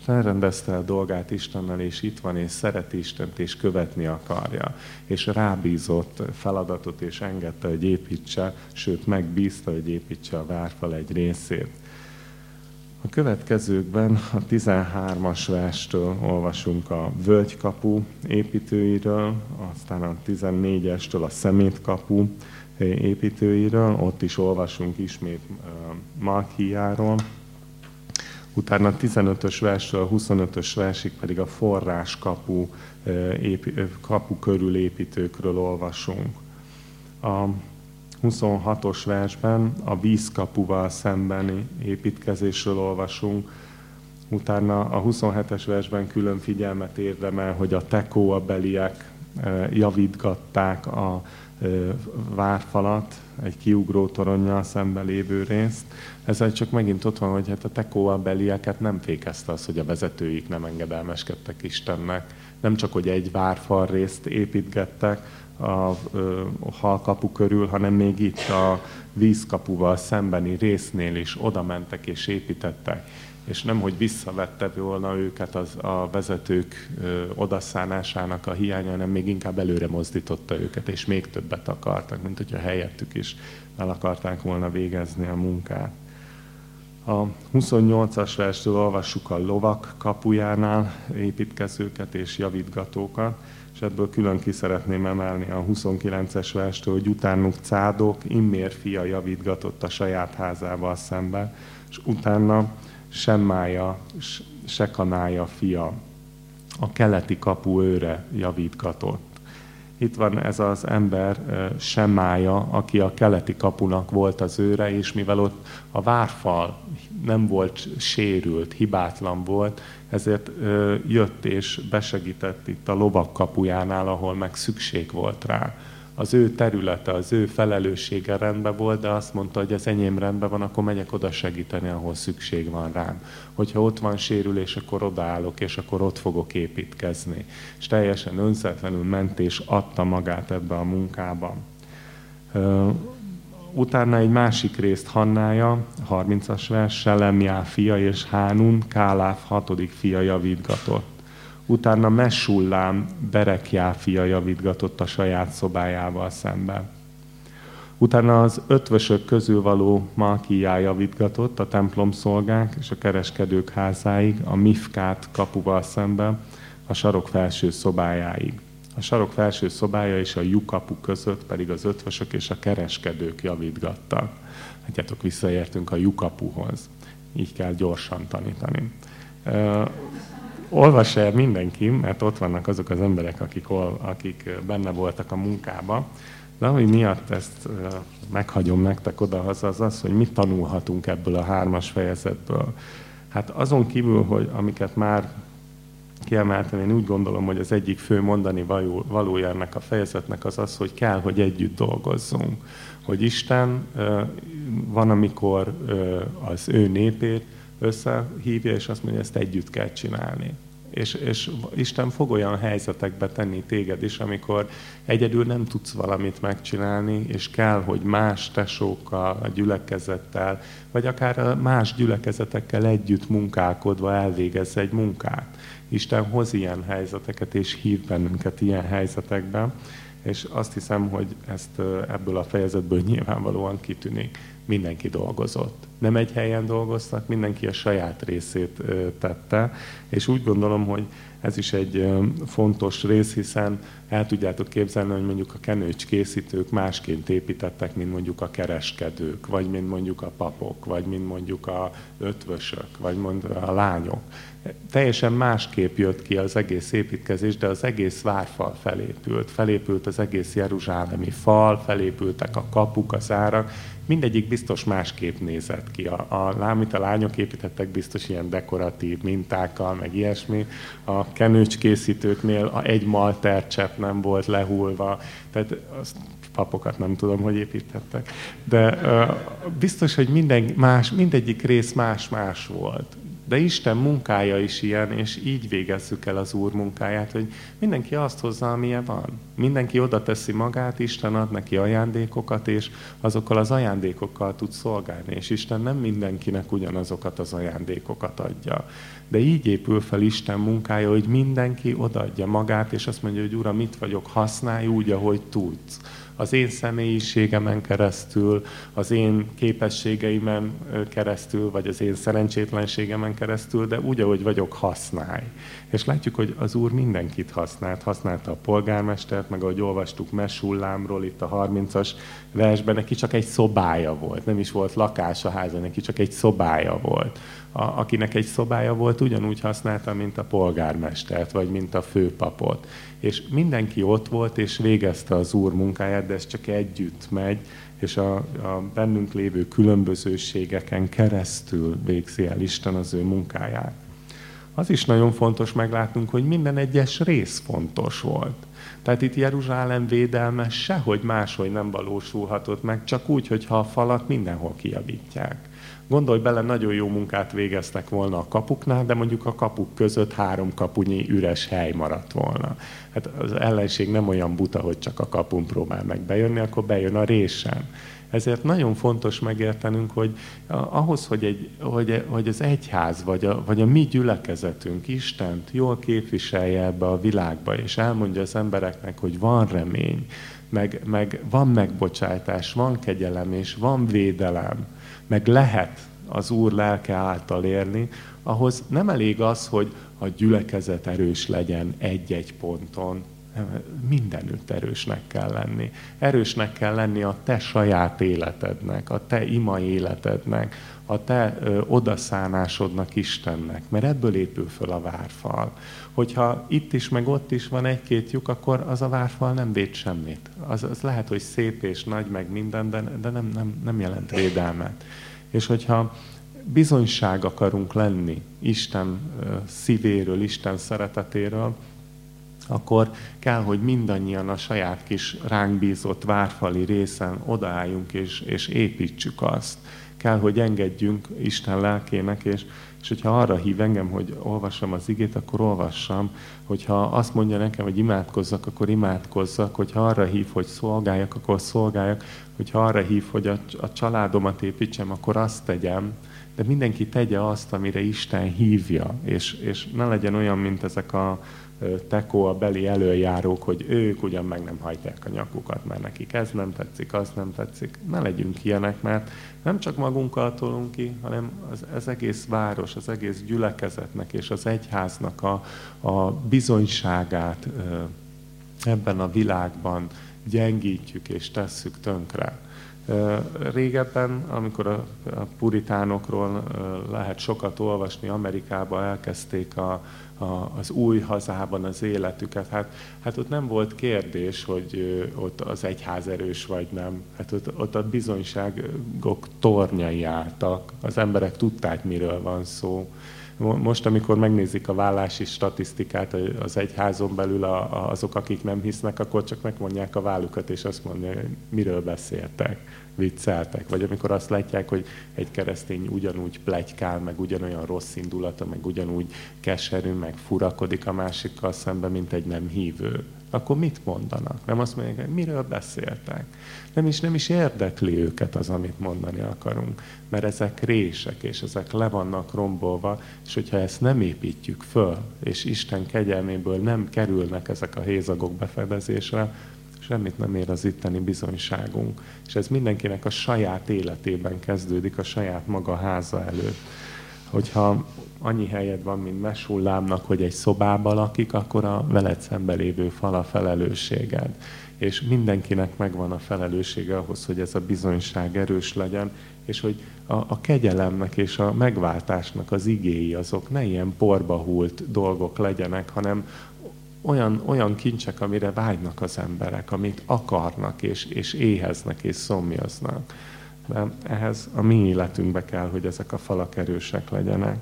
felrendezte a dolgát Istennel, és itt van, és szereti Istent, és követni akarja. És rábízott feladatot, és engedte, hogy építse, sőt megbízta, hogy építse a várfal egy részét. A következőkben a 13-as verstől olvasunk a völgykapu építőiről, aztán a 14-estől a szemétkapu építőiről, ott is olvasunk ismét Malkiáról, utána a 15-ös versről a 25-ös versig pedig a forráskapu kapu körül építőkről olvasunk. A 26-os versben a vízkapuval szembeni építkezésről olvasunk, utána a 27-es versben külön figyelmet érdemel, hogy a tekó, a beliek javítgatták a várfalat, egy kiugró toronnyal szembe lévő részt. Ezzel csak megint ott van, hogy hát a tekóa belieket nem fékezte az, hogy a vezetőik nem engedelmeskedtek Istennek. Nem csak, hogy egy várfal részt építgettek, a halkapu körül, hanem még itt a vízkapuval szembeni résznél is oda mentek és építettek. És nem, hogy visszavette volna őket az, a vezetők ö, odaszánásának a hiánya, hanem még inkább előre mozdította őket, és még többet akartak, mint hogyha helyettük is el akarták volna végezni a munkát. A 28-as verstől olvassuk a lovak kapujánál építkezőket és javítgatókat, és ebből külön ki szeretném emelni a 29-es verstől, hogy utánuk cádok, immér fia javítgatott a saját házával szembe, és utána semmája, sekanája fia, a keleti kapu őre javítgatott. Itt van ez az ember Semmája, aki a keleti kapunak volt az őre, és mivel ott a várfal nem volt sérült, hibátlan volt, ezért jött és besegített itt a lovak kapujánál, ahol meg szükség volt rá az ő területe, az ő felelőssége rendben volt, de azt mondta, hogy az enyém rendben van, akkor megyek oda segíteni, ahol szükség van rám. Hogyha ott van sérülés, akkor odaállok, és akkor ott fogok építkezni. És teljesen önzetlenül ment és adta magát ebbe a munkába. Utána egy másik részt Hannája, 30-as vers, Selemjá fia és Hánun, Káláf hatodik fia javítgatott utána Mesullám Berekjá fia javítgatott a saját szobájával szemben. Utána az ötvösök közül való Malkiá javítgatott a templom szolgák és a kereskedők házáig, a Mifkát kapuval szemben, a sarok felső szobájáig. A sarok felső szobája és a lyukapu között pedig az ötvösök és a kereskedők javítgattak. Látjátok, visszaértünk a lyukapuhoz. Így kell gyorsan tanítani olvassa el mindenki, mert ott vannak azok az emberek, akik, akik benne voltak a munkába, de ami miatt ezt meghagyom nektek odahaza, az az, hogy mit tanulhatunk ebből a hármas fejezetből. Hát azon kívül, hogy amiket már kiemeltem, én úgy gondolom, hogy az egyik fő mondani valója ennek a fejezetnek az az, hogy kell, hogy együtt dolgozzunk. Hogy Isten van, amikor az ő népét összehívja, és azt mondja, ezt együtt kell csinálni. És, és Isten fog olyan helyzetekbe tenni téged is, amikor egyedül nem tudsz valamit megcsinálni, és kell, hogy más tesókkal, a gyülekezettel, vagy akár más gyülekezetekkel együtt munkálkodva elvégezz egy munkát. Isten hoz ilyen helyzeteket, és hív bennünket ilyen helyzetekben, és azt hiszem, hogy ezt ebből a fejezetből nyilvánvalóan kitűnik mindenki dolgozott. Nem egy helyen dolgoztak, mindenki a saját részét tette, és úgy gondolom, hogy ez is egy fontos rész, hiszen el tudjátok képzelni, hogy mondjuk a kenőcs készítők másként építettek, mint mondjuk a kereskedők, vagy mint mondjuk a papok, vagy mint mondjuk a ötvösök, vagy mondjuk a lányok. Teljesen másképp jött ki az egész építkezés, de az egész várfal felépült. Felépült az egész jeruzsálemi fal, felépültek a kapuk, az árak, mindegyik biztos másképp nézett ki. A, a, amit a lányok építettek, biztos ilyen dekoratív mintákkal, meg ilyesmi. A kenőcskészítőknél a egy maltercsepp nem volt lehulva. Tehát azt papokat nem tudom, hogy építettek. De uh, biztos, hogy minden más, mindegyik rész más-más volt. De Isten munkája is ilyen, és így végezzük el az Úr munkáját, hogy mindenki azt hozza, amilyen van. Mindenki oda teszi magát, Isten ad neki ajándékokat, és azokkal az ajándékokkal tud szolgálni. És Isten nem mindenkinek ugyanazokat az ajándékokat adja. De így épül fel Isten munkája, hogy mindenki odaadja magát, és azt mondja, hogy Uram, mit vagyok, használj úgy, ahogy tudsz az én személyiségemen keresztül, az én képességeimen keresztül, vagy az én szerencsétlenségemen keresztül, de úgy, ahogy vagyok, használj. És látjuk, hogy az Úr mindenkit használt. Használta a polgármestert, meg ahogy olvastuk Mesullámról itt a 30-as versben, neki csak egy szobája volt, nem is volt lakás a háza, neki csak egy szobája volt. A, akinek egy szobája volt, ugyanúgy használta, mint a polgármestert, vagy mint a főpapot és mindenki ott volt, és végezte az Úr munkáját, de ez csak együtt megy, és a, a bennünk lévő különbözőségeken keresztül végzi el Isten az ő munkáját. Az is nagyon fontos meglátnunk, hogy minden egyes rész fontos volt. Tehát itt Jeruzsálem védelme sehogy máshogy nem valósulhatott meg, csak úgy, hogyha a falat mindenhol kijavítják. Gondolj bele, nagyon jó munkát végeztek volna a kapuknál, de mondjuk a kapuk között három kapunyi üres hely maradt volna. Hát az ellenség nem olyan buta, hogy csak a kapun próbál meg bejönni, akkor bejön a résen. Ezért nagyon fontos megértenünk, hogy ahhoz, hogy, egy, hogy, hogy az egyház, vagy a, vagy a mi gyülekezetünk Istent jól képviselje ebbe a világba, és elmondja az embereknek, hogy van remény, meg, meg van megbocsátás, van kegyelem, és van védelem, meg lehet az Úr lelke által élni, ahhoz nem elég az, hogy a gyülekezet erős legyen egy-egy ponton, mindenütt erősnek kell lenni. Erősnek kell lenni a te saját életednek, a te ima életednek, a te ö, odaszánásodnak Istennek, mert ebből épül föl a várfal. Hogyha itt is, meg ott is van egy-két lyuk, akkor az a várfal nem véd semmit. Az, az lehet, hogy szép és nagy, meg minden, de, de nem, nem, nem jelent védelmet. És hogyha bizonyság akarunk lenni Isten szívéről, Isten szeretetéről, akkor kell, hogy mindannyian a saját kis ránk bízott várfali részen odaálljunk és, és építsük azt. Kell, hogy engedjünk Isten lelkének, és, és hogyha arra hív engem, hogy olvassam az igét, akkor olvassam. Hogyha azt mondja nekem, hogy imádkozzak, akkor imádkozzak. Hogyha arra hív, hogy szolgáljak, akkor szolgáljak. Hogyha arra hív, hogy a, a családomat építsem, akkor azt tegyem de mindenki tegye azt, amire Isten hívja, és, és ne legyen olyan, mint ezek a tekó, a beli előjárók, hogy ők ugyan meg nem hajtják a nyakukat, mert nekik ez nem tetszik, az nem tetszik. Ne legyünk ilyenek, mert nem csak magunkkal tolunk ki, hanem az, az egész város, az egész gyülekezetnek és az egyháznak a, a bizonyságát ebben a világban gyengítjük és tesszük tönkre. Régebben, amikor a puritánokról lehet sokat olvasni, Amerikában elkezdték a, a, az új hazában az életüket, hát, hát ott nem volt kérdés, hogy ott az egyház erős vagy nem. Hát ott, ott a bizonyságok tornyai álltak, az emberek tudták, miről van szó. Most, amikor megnézik a vállási statisztikát az egyházon belül azok, akik nem hisznek, akkor csak megmondják a vállukat, és azt mondják, hogy miről beszéltek vicceltek, vagy amikor azt látják, hogy egy keresztény ugyanúgy plegykál, meg ugyanolyan rossz indulata, meg ugyanúgy keserű, meg furakodik a másikkal szemben, mint egy nem hívő, akkor mit mondanak? Nem azt mondják, hogy miről beszéltek? Nem is, nem is érdekli őket az, amit mondani akarunk, mert ezek rések, és ezek le vannak rombolva, és hogyha ezt nem építjük föl, és Isten kegyelméből nem kerülnek ezek a hézagok befedezésre, semmit nem ér az itteni bizonyságunk. És ez mindenkinek a saját életében kezdődik, a saját maga háza előtt. Hogyha annyi helyed van, mint mesullámnak, hogy egy szobában lakik, akkor a veled szembe lévő fal a felelősséged. És mindenkinek megvan a felelőssége ahhoz, hogy ez a bizonyság erős legyen, és hogy a, a kegyelemnek és a megváltásnak az igéi azok ne ilyen porba hult dolgok legyenek, hanem olyan, olyan kincsek, amire vágynak az emberek, amit akarnak, és, és éheznek, és szomjaznak. De ehhez a mi életünkbe kell, hogy ezek a falak erősek legyenek.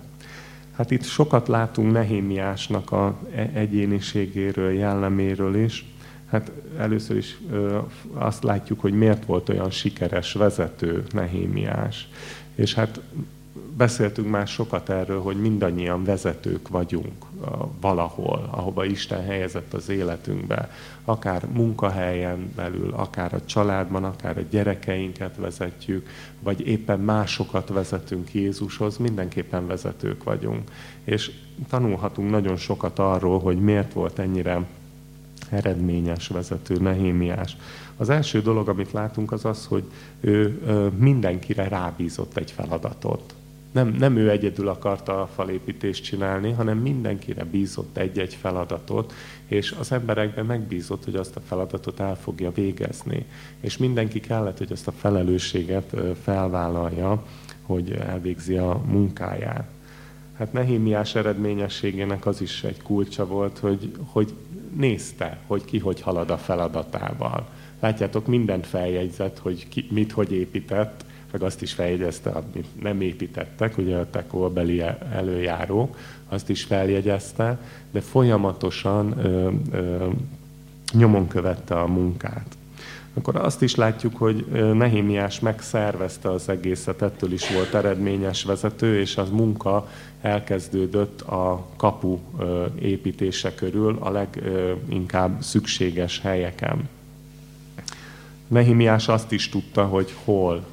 Hát itt sokat látunk Nehémiásnak a e-, egyéniségéről, jelleméről is. Hát először is azt látjuk, hogy miért volt olyan sikeres vezető Nehémiás. És hát beszéltünk már sokat erről, hogy mindannyian vezetők vagyunk valahol, ahova Isten helyezett az életünkbe. Akár munkahelyen belül, akár a családban, akár a gyerekeinket vezetjük, vagy éppen másokat vezetünk Jézushoz, mindenképpen vezetők vagyunk. És tanulhatunk nagyon sokat arról, hogy miért volt ennyire eredményes vezető, Nehémiás. Az első dolog, amit látunk, az az, hogy ő mindenkire rábízott egy feladatot nem, nem ő egyedül akarta a falépítést csinálni, hanem mindenkire bízott egy-egy feladatot, és az emberekben megbízott, hogy azt a feladatot el fogja végezni. És mindenki kellett, hogy azt a felelősséget felvállalja, hogy elvégzi a munkáját. Hát Nehémiás eredményességének az is egy kulcsa volt, hogy, hogy nézte, hogy ki hogy halad a feladatával. Látjátok, mindent feljegyzett, hogy ki, mit hogy épített, meg azt is feljegyezte, amit nem építettek, ugye a tekóbeli előjáró, azt is feljegyezte, de folyamatosan ö, ö, nyomon követte a munkát. Akkor azt is látjuk, hogy Nehémiás megszervezte az egészet, ettől is volt eredményes vezető, és az munka elkezdődött a kapu építése körül a leginkább szükséges helyeken. Nehimiás azt is tudta, hogy hol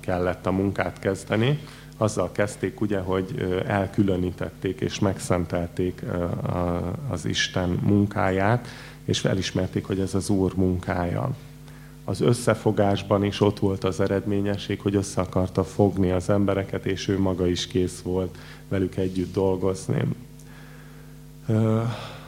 kellett a munkát kezdeni. Azzal kezdték ugye, hogy elkülönítették és megszentelték az Isten munkáját, és felismerték, hogy ez az Úr munkája. az összefogásban is ott volt az eredményesség, hogy össze akarta fogni az embereket, és ő maga is kész volt velük együtt dolgozni.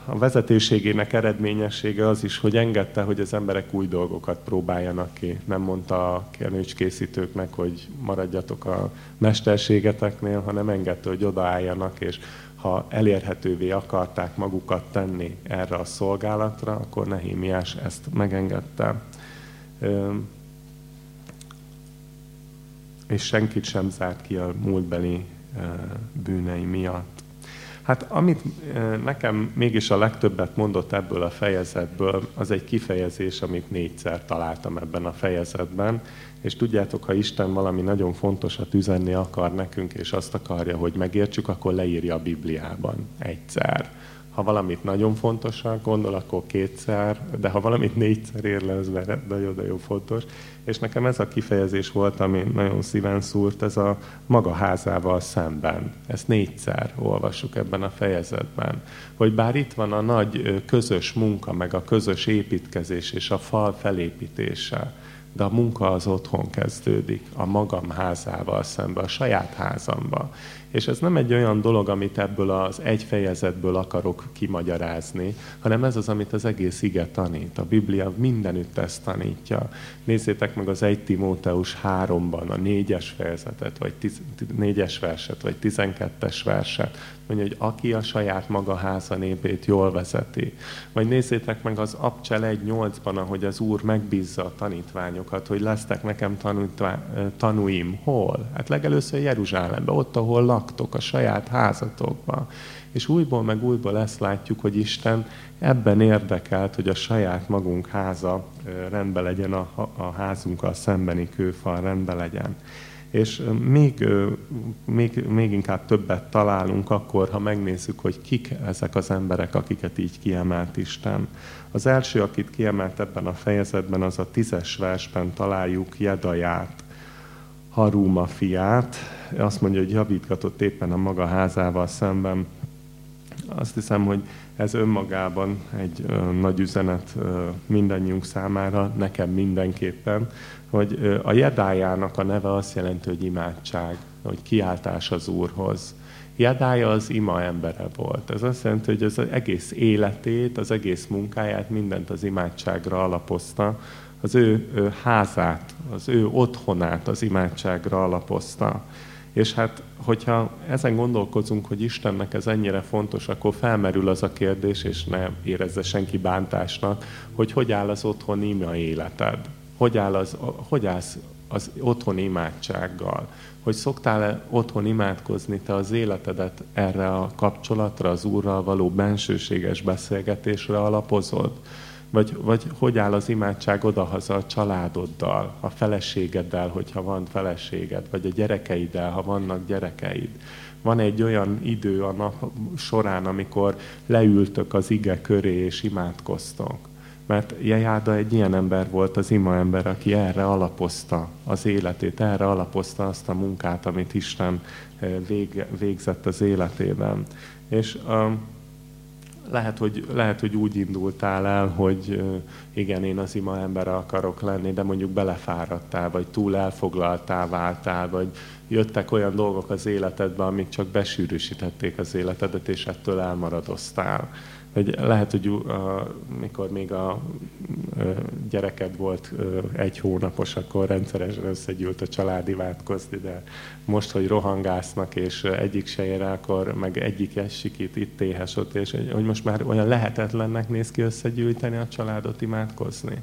A vezetőségének eredményessége az is, hogy engedte, hogy az emberek új dolgokat próbáljanak ki. Nem mondta a készítőknek, hogy maradjatok a mesterségeteknél, hanem engedte, hogy odaálljanak, és ha elérhetővé akarták magukat tenni erre a szolgálatra, akkor Nehémiás ezt megengedte. És senkit sem zárt ki a múltbeli bűnei miatt. Hát amit nekem mégis a legtöbbet mondott ebből a fejezetből, az egy kifejezés, amit négyszer találtam ebben a fejezetben, és tudjátok, ha Isten valami nagyon fontosat üzenni akar nekünk, és azt akarja, hogy megértsük, akkor leírja a Bibliában egyszer. Ha valamit nagyon fontosan gondol, akkor kétszer, de ha valamit négyszer ér le, az nagyon-nagyon fontos. És nekem ez a kifejezés volt, ami nagyon szíven szúrt, ez a maga házával szemben. Ezt négyszer olvassuk ebben a fejezetben. Hogy bár itt van a nagy közös munka, meg a közös építkezés és a fal felépítése, de a munka az otthon kezdődik, a magam házával szemben, a saját házamba. És ez nem egy olyan dolog, amit ebből az egy fejezetből akarok kimagyarázni, hanem ez az, amit az egész ige tanít. A Biblia mindenütt ezt tanítja. Nézzétek meg az 1 Timóteus 3-ban a négyes fejezetet, vagy tiz, négyes verset, vagy tizenkettes verset. Mondja, hogy aki a saját maga háza népét jól vezeti. Vagy nézzétek meg az Abcsel 1.8-ban, ahogy az Úr megbízza a tanítványokat, hogy lesztek nekem tanúim. Hol? Hát legelőször Jeruzsálemben, ott, ahol laktok, a saját házatokban. És újból meg újból ezt látjuk, hogy Isten ebben érdekelt, hogy a saját magunk háza rendben legyen, a, a házunkkal szembeni kőfal rendben legyen. És még, még, még inkább többet találunk akkor, ha megnézzük, hogy kik ezek az emberek, akiket így kiemelt Isten. Az első, akit kiemelt ebben a fejezetben, az a tízes versben találjuk Jedaját, Haruma fiát. Azt mondja, hogy javítgatott éppen a maga házával szemben. Azt hiszem, hogy ez önmagában egy nagy üzenet ö, mindannyiunk számára, nekem mindenképpen, hogy a jedájának a neve azt jelenti, hogy imádság, hogy kiáltás az Úrhoz. Jedája az ima embere volt. Ez azt jelenti, hogy az egész életét, az egész munkáját, mindent az imádságra alapozta, az ő, ő házát, az ő otthonát az imádságra alapozta. És hát, hogyha ezen gondolkozunk, hogy Istennek ez ennyire fontos, akkor felmerül az a kérdés, és ne érezze senki bántásnak, hogy hogy áll az otthon ima életed hogy, áll az, hogy állsz az otthon imádsággal, hogy szoktál-e otthon imádkozni, te az életedet erre a kapcsolatra, az Úrral való bensőséges beszélgetésre alapozod? Vagy, vagy hogy áll az imádság odahaza a családoddal, a feleségeddel, hogyha van feleséged, vagy a gyerekeiddel, ha vannak gyerekeid? Van egy olyan idő a nap során, amikor leültök az ige köré és imádkoztok mert Jejáda egy ilyen ember volt, az ima ember, aki erre alapozta az életét, erre alapozta azt a munkát, amit Isten eh, vég, végzett az életében. És um, lehet hogy, lehet, hogy úgy indultál el, hogy uh, igen, én az ima ember akarok lenni, de mondjuk belefáradtál, vagy túl elfoglaltál váltál, vagy jöttek olyan dolgok az életedbe, amik csak besűrűsítették az életedet, és ettől elmaradoztál hogy lehet, hogy uh, mikor még a uh, gyereked volt uh, egy hónapos, akkor rendszeresen összegyűlt a család imádkozni, de most, hogy rohangásznak, és egyik se ér akkor meg egyik esik itt, éhes ott, és hogy most már olyan lehetetlennek néz ki összegyűjteni a családot imádkozni.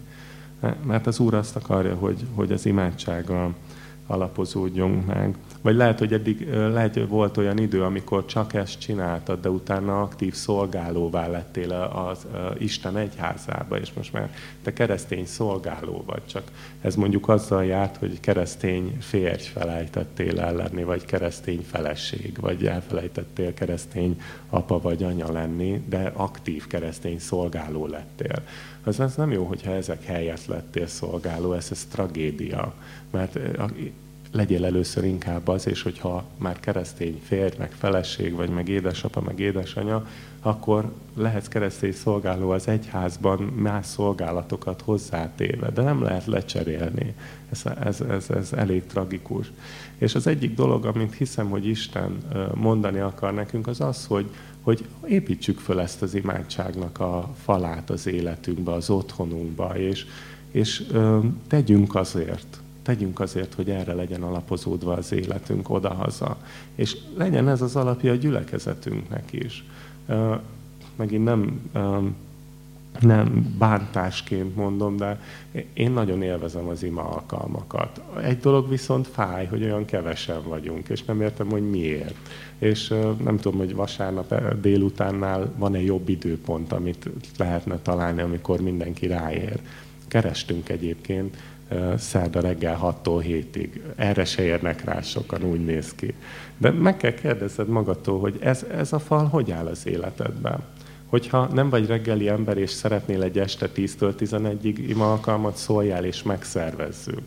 Mert az Úr azt akarja, hogy, hogy az imádsággal alapozódjunk meg. Vagy lehet, hogy eddig lehet, volt olyan idő, amikor csak ezt csináltad, de utána aktív szolgálóvá lettél az Isten egyházába, és most már te keresztény szolgáló vagy, csak ez mondjuk azzal járt, hogy keresztény férj felejtettél el lenni, vagy keresztény feleség, vagy elfelejtettél keresztény apa vagy anya lenni, de aktív keresztény szolgáló lettél. Az, az nem jó, hogyha ezek helyett lettél szolgáló, ez, ez tragédia. Mert legyél először inkább az, és hogyha már keresztény férj, meg feleség, vagy meg édesapa, meg édesanya, akkor lehetsz keresztény szolgáló az egyházban más szolgálatokat hozzátéve, de nem lehet lecserélni. Ez, ez, ez, ez elég tragikus. És az egyik dolog, amit hiszem, hogy Isten mondani akar nekünk, az az, hogy, hogy építsük föl ezt az imádságnak a falát az életünkbe, az otthonunkba, és, és tegyünk azért, tegyünk azért, hogy erre legyen alapozódva az életünk odahaza. És legyen ez az alapja a gyülekezetünknek is. Megint nem, nem bántásként mondom, de én nagyon élvezem az ima alkalmakat. Egy dolog viszont fáj, hogy olyan kevesen vagyunk, és nem értem, hogy miért. És nem tudom, hogy vasárnap délutánnál van-e jobb időpont, amit lehetne találni, amikor mindenki ráér. Kerestünk egyébként szerda reggel 6-tól 7-ig. Erre se érnek rá sokan, úgy néz ki. De meg kell kérdezned magadtól, hogy ez, ez a fal hogy áll az életedben? Hogyha nem vagy reggeli ember, és szeretnél egy este 10-től 11-ig ima alkalmat, szóljál, és megszervezzük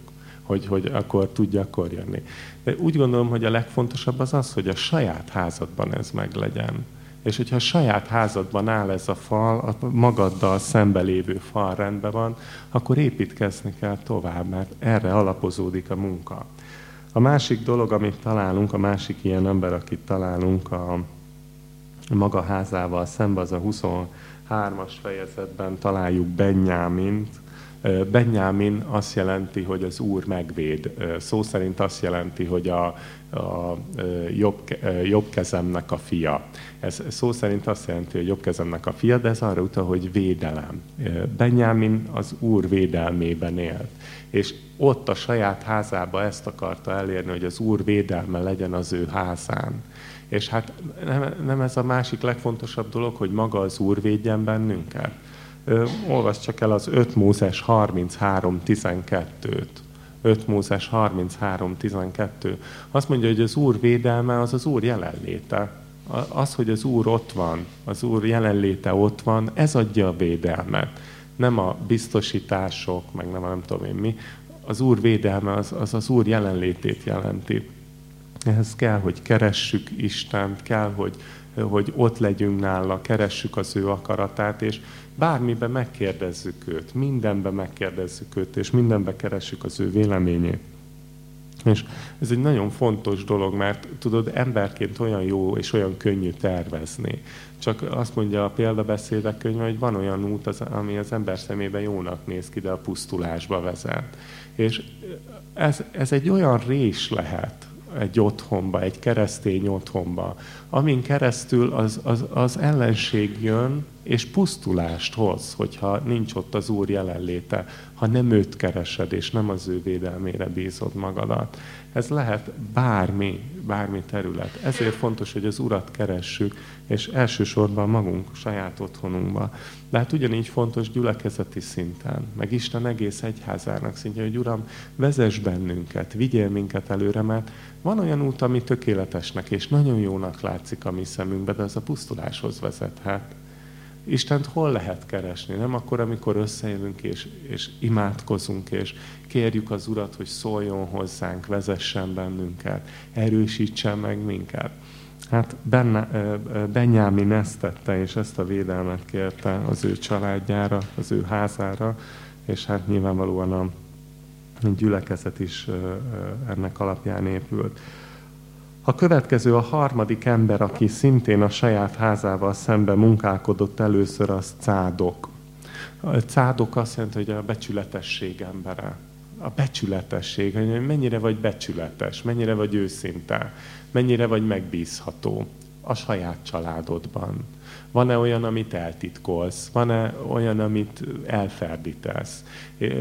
hogy, hogy akkor tudja akkor jönni. De úgy gondolom, hogy a legfontosabb az az, hogy a saját házadban ez meg legyen. És hogyha a saját házadban áll ez a fal, a magaddal szembelévő fal rendben van, akkor építkezni kell tovább, mert erre alapozódik a munka. A másik dolog, amit találunk, a másik ilyen ember, akit találunk a maga házával szemben, az a 23-as fejezetben találjuk Benyámint, Benyámin azt jelenti, hogy az Úr megvéd. Szó szerint azt jelenti, hogy a, a jobb, jobb kezemnek a fia. Ez szó szerint azt jelenti, hogy jobb kezemnek a fia, de ez arra utal, hogy védelem. Benyámin az Úr védelmében élt. És ott a saját házába ezt akarta elérni, hogy az Úr védelme legyen az ő házán. És hát nem, nem ez a másik legfontosabb dolog, hogy maga az Úr védjen bennünket? Olvasd csak el az 5 Mózes 33, 12-t. 5 Mózes 33, 12. Azt mondja, hogy az Úr védelme az az Úr jelenléte. Az, hogy az Úr ott van, az Úr jelenléte ott van, ez adja a védelmet. Nem a biztosítások, meg nem, nem tudom én mi. Az Úr védelme az az, az Úr jelenlétét jelenti. Ehhez kell, hogy keressük Istent, kell, hogy, hogy ott legyünk nála, keressük az ő akaratát, és bármiben megkérdezzük őt, mindenben megkérdezzük őt, és mindenben keressük az ő véleményét. És ez egy nagyon fontos dolog, mert tudod, emberként olyan jó és olyan könnyű tervezni. Csak azt mondja a példabeszédek könyve, hogy van olyan út, az, ami az ember szemében jónak néz ki, de a pusztulásba vezet. És ez, ez egy olyan rés lehet, egy otthonba, egy keresztény otthonba, amin keresztül az, az, az ellenség jön, és pusztulást hoz, hogyha nincs ott az Úr jelenléte, ha nem őt keresed, és nem az ő védelmére bízod magadat. Ez lehet bármi, bármi terület. Ezért fontos, hogy az Urat keressük, és elsősorban magunk, saját otthonunkba. De hát ugyanígy fontos gyülekezeti szinten, meg Isten egész egyházának szintje, hogy Uram, vezess bennünket, vigyél minket előre, mert van olyan út, ami tökéletesnek és nagyon jónak látszik a mi szemünkbe, de az a pusztuláshoz vezethet. Istent hol lehet keresni? Nem akkor, amikor összejövünk és, és imádkozunk, és kérjük az Urat, hogy szóljon hozzánk, vezessen bennünket, erősítsen meg minket. Hát benne, Benyámin ezt tette, és ezt a védelmet kérte az ő családjára, az ő házára, és hát nyilvánvalóan a gyülekezet is ennek alapján épült. A következő, a harmadik ember, aki szintén a saját házával szembe munkálkodott először, az Cádok. A Cádok azt jelenti, hogy a becsületesség embere. A becsületesség, hogy mennyire vagy becsületes, mennyire vagy őszinte, mennyire vagy megbízható a saját családodban van-e olyan, amit eltitkolsz? Van-e olyan, amit elferdítesz?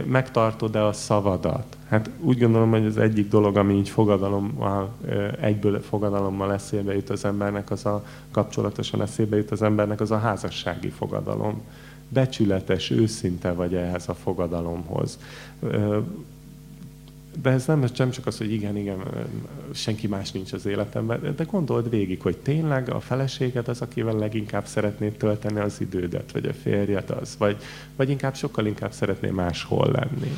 Megtartod-e a szavadat? Hát úgy gondolom, hogy az egyik dolog, ami így fogadalommal, egyből fogadalommal eszébe jut az embernek, az a kapcsolatosan eszébe jut az embernek, az a házassági fogadalom. Becsületes, őszinte vagy ehhez a fogadalomhoz de ez nem, nem csak az, hogy igen, igen, senki más nincs az életemben, de gondold végig, hogy tényleg a feleséged az, akivel leginkább szeretnéd tölteni az idődet, vagy a férjed az, vagy, vagy inkább sokkal inkább szeretné máshol lenni.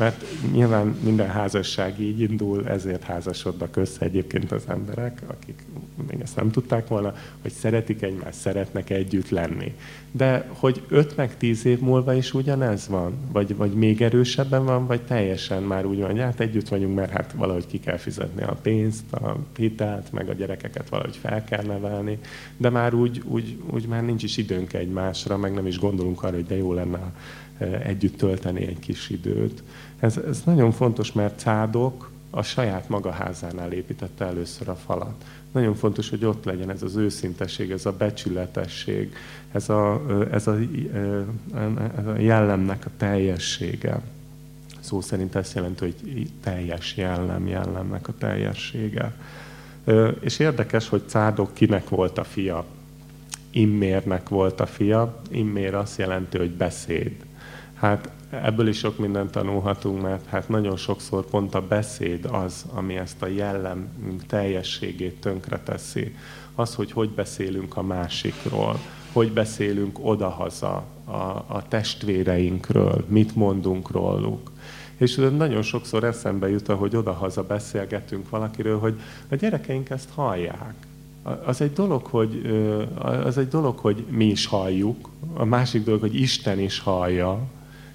Mert nyilván minden házasság így indul, ezért házasodnak össze egyébként az emberek, akik még ezt nem tudták volna, hogy szeretik egymást, szeretnek együtt lenni. De hogy öt meg tíz év múlva is ugyanez van? Vagy, vagy még erősebben van, vagy teljesen már úgy van, hogy hát együtt vagyunk, mert hát valahogy ki kell fizetni a pénzt, a hitelt, meg a gyerekeket valahogy fel kell nevelni, de már úgy, úgy, úgy már nincs is időnk egymásra, meg nem is gondolunk arra, hogy de jó lenne együtt tölteni egy kis időt. Ez, ez nagyon fontos, mert Cádok a saját maga házánál építette először a falat. Nagyon fontos, hogy ott legyen ez az őszintesség, ez a becsületesség, ez a, ez a, ez a jellemnek a teljessége. Szó szerint ezt jelenti, hogy teljes jellem, jellemnek a teljessége. És érdekes, hogy Cádok kinek volt a fia. Immérnek volt a fia. Immér azt jelenti, hogy beszéd. Hát ebből is sok mindent tanulhatunk, mert hát nagyon sokszor pont a beszéd az, ami ezt a jellem teljességét tönkreteszi. Az, hogy hogy beszélünk a másikról, hogy beszélünk odahaza a, a testvéreinkről, mit mondunk róluk. És nagyon sokszor eszembe jut, hogy odahaza beszélgetünk valakiről, hogy a gyerekeink ezt hallják. Az egy, dolog, hogy, az egy dolog, hogy mi is halljuk, a másik dolog, hogy Isten is hallja,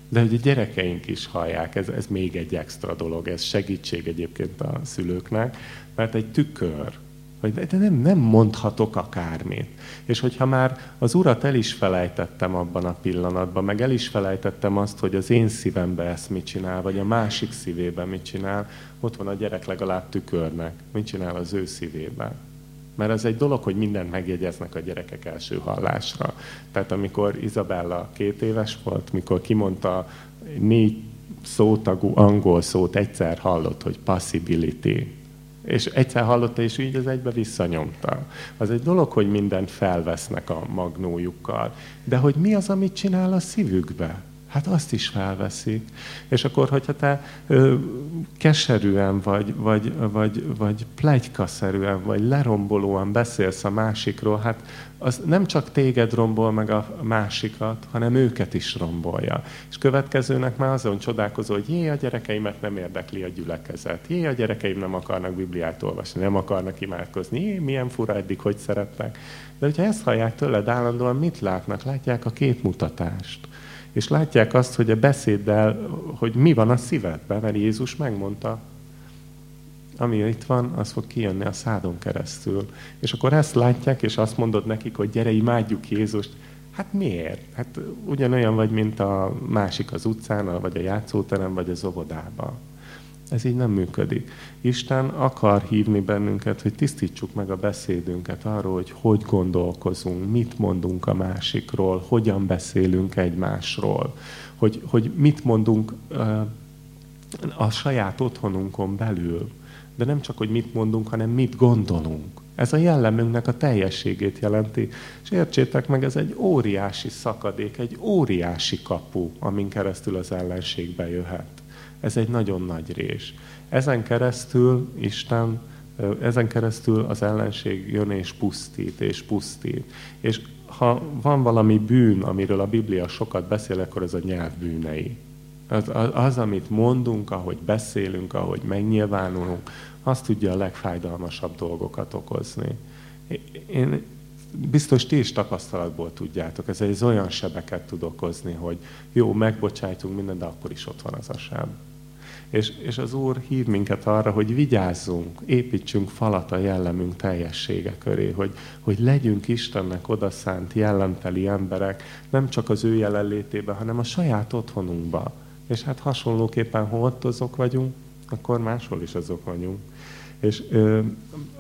de hogy a gyerekeink is hallják, ez, ez még egy extra dolog, ez segítség egyébként a szülőknek, mert egy tükör, hogy de nem, nem mondhatok akármit. És hogyha már az urat el is felejtettem abban a pillanatban, meg el is felejtettem azt, hogy az én szívembe ezt mit csinál, vagy a másik szívében mit csinál, ott van a gyerek legalább tükörnek. Mit csinál az ő szívében? Mert ez egy dolog, hogy mindent megjegyeznek a gyerekek első hallásra. Tehát amikor Izabella két éves volt, mikor kimondta négy szótagú angol szót, egyszer hallott, hogy possibility, és egyszer hallotta, és így az egybe visszanyomta. Az egy dolog, hogy mindent felvesznek a magnójukkal, de hogy mi az, amit csinál a szívükbe? Hát azt is felveszik. És akkor, hogyha te ö, keserűen, vagy, vagy, vagy, vagy plegykaszerűen, vagy lerombolóan beszélsz a másikról, hát az nem csak téged rombol meg a másikat, hanem őket is rombolja. És következőnek már azon csodálkozó, hogy jé, a gyerekeimet nem érdekli a gyülekezet, jé, a gyerekeim nem akarnak Bibliát olvasni, nem akarnak imádkozni, jé, milyen fura eddig, hogy szeretnek. De hogyha ezt hallják tőled állandóan, mit látnak? Látják a képmutatást és látják azt, hogy a beszéddel, hogy mi van a szívedben, mert Jézus megmondta, ami itt van, az fog kijönni a szádon keresztül. És akkor ezt látják, és azt mondod nekik, hogy gyere, imádjuk Jézust. Hát miért? Hát ugyanolyan vagy, mint a másik az utcán, vagy a játszóterem, vagy az óvodában. Ez így nem működik. Isten akar hívni bennünket, hogy tisztítsuk meg a beszédünket arról, hogy hogy gondolkozunk, mit mondunk a másikról, hogyan beszélünk egymásról, hogy, hogy mit mondunk a saját otthonunkon belül. De nem csak, hogy mit mondunk, hanem mit gondolunk. Ez a jellemünknek a teljességét jelenti. És értsétek meg, ez egy óriási szakadék, egy óriási kapu, amin keresztül az ellenség bejöhet. Ez egy nagyon nagy rés. Ezen keresztül Isten, ezen keresztül az ellenség jön és pusztít, és pusztít. És ha van valami bűn, amiről a Biblia sokat beszél, akkor ez a nyelv bűnei. Az, az, az, amit mondunk, ahogy beszélünk, ahogy megnyilvánulunk, az tudja a legfájdalmasabb dolgokat okozni. Én biztos ti is tapasztalatból tudjátok, ez egy olyan sebeket tud okozni, hogy jó, megbocsájtunk mindent, de akkor is ott van az a seb. És, és az Úr hív minket arra, hogy vigyázzunk, építsünk falat a jellemünk teljessége köré, hogy, hogy legyünk Istennek odaszánt jellemteli emberek, nem csak az ő jelenlétében, hanem a saját otthonunkba. És hát hasonlóképpen, ha ott azok vagyunk, akkor máshol is azok vagyunk. És ö,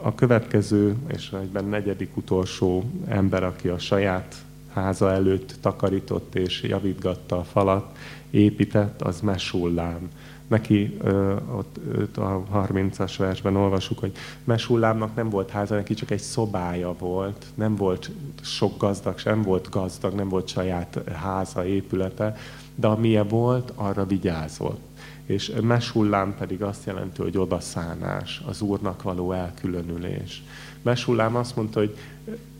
a következő, és egyben negyedik utolsó ember, aki a saját háza előtt takarított és javítgatta a falat, épített, az Mesullám neki ott, ott a 30-as versben olvasjuk, hogy Mesullámnak nem volt háza, neki csak egy szobája volt, nem volt sok gazdag, sem volt gazdag, nem volt saját háza, épülete, de amilyen volt, arra vigyázott. és mesullám pedig azt jelenti, hogy odaszánás, az Úrnak való elkülönülés. Mesullám azt mondta, hogy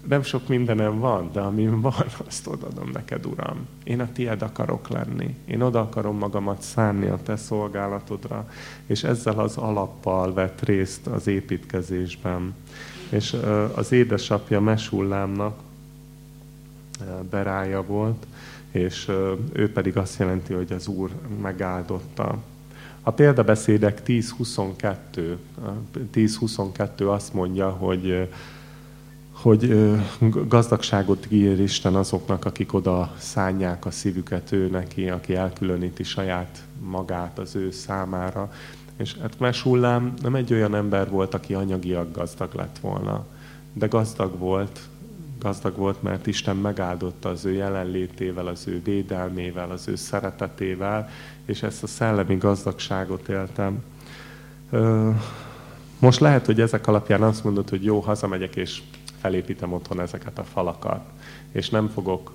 nem sok mindenem van, de ami van, azt odadom neked, Uram. Én a tied akarok lenni. Én oda akarom magamat szánni a te szolgálatodra, és ezzel az alappal vett részt az építkezésben. És az édesapja Mesullámnak berája volt, és ő pedig azt jelenti, hogy az Úr megáldotta. A példabeszédek 10.22, 10.22 azt mondja, hogy hogy gazdagságot ír Isten azoknak, akik oda szánják a szívüket ő neki, aki elkülöníti saját magát az ő számára. És hát Mesullám nem egy olyan ember volt, aki anyagiak gazdag lett volna, de gazdag volt, gazdag volt, mert Isten megáldotta az ő jelenlétével, az ő védelmével, az ő szeretetével, és ezt a szellemi gazdagságot éltem. Most lehet, hogy ezek alapján azt mondod, hogy jó, hazamegyek, és felépítem otthon ezeket a falakat, és nem fogok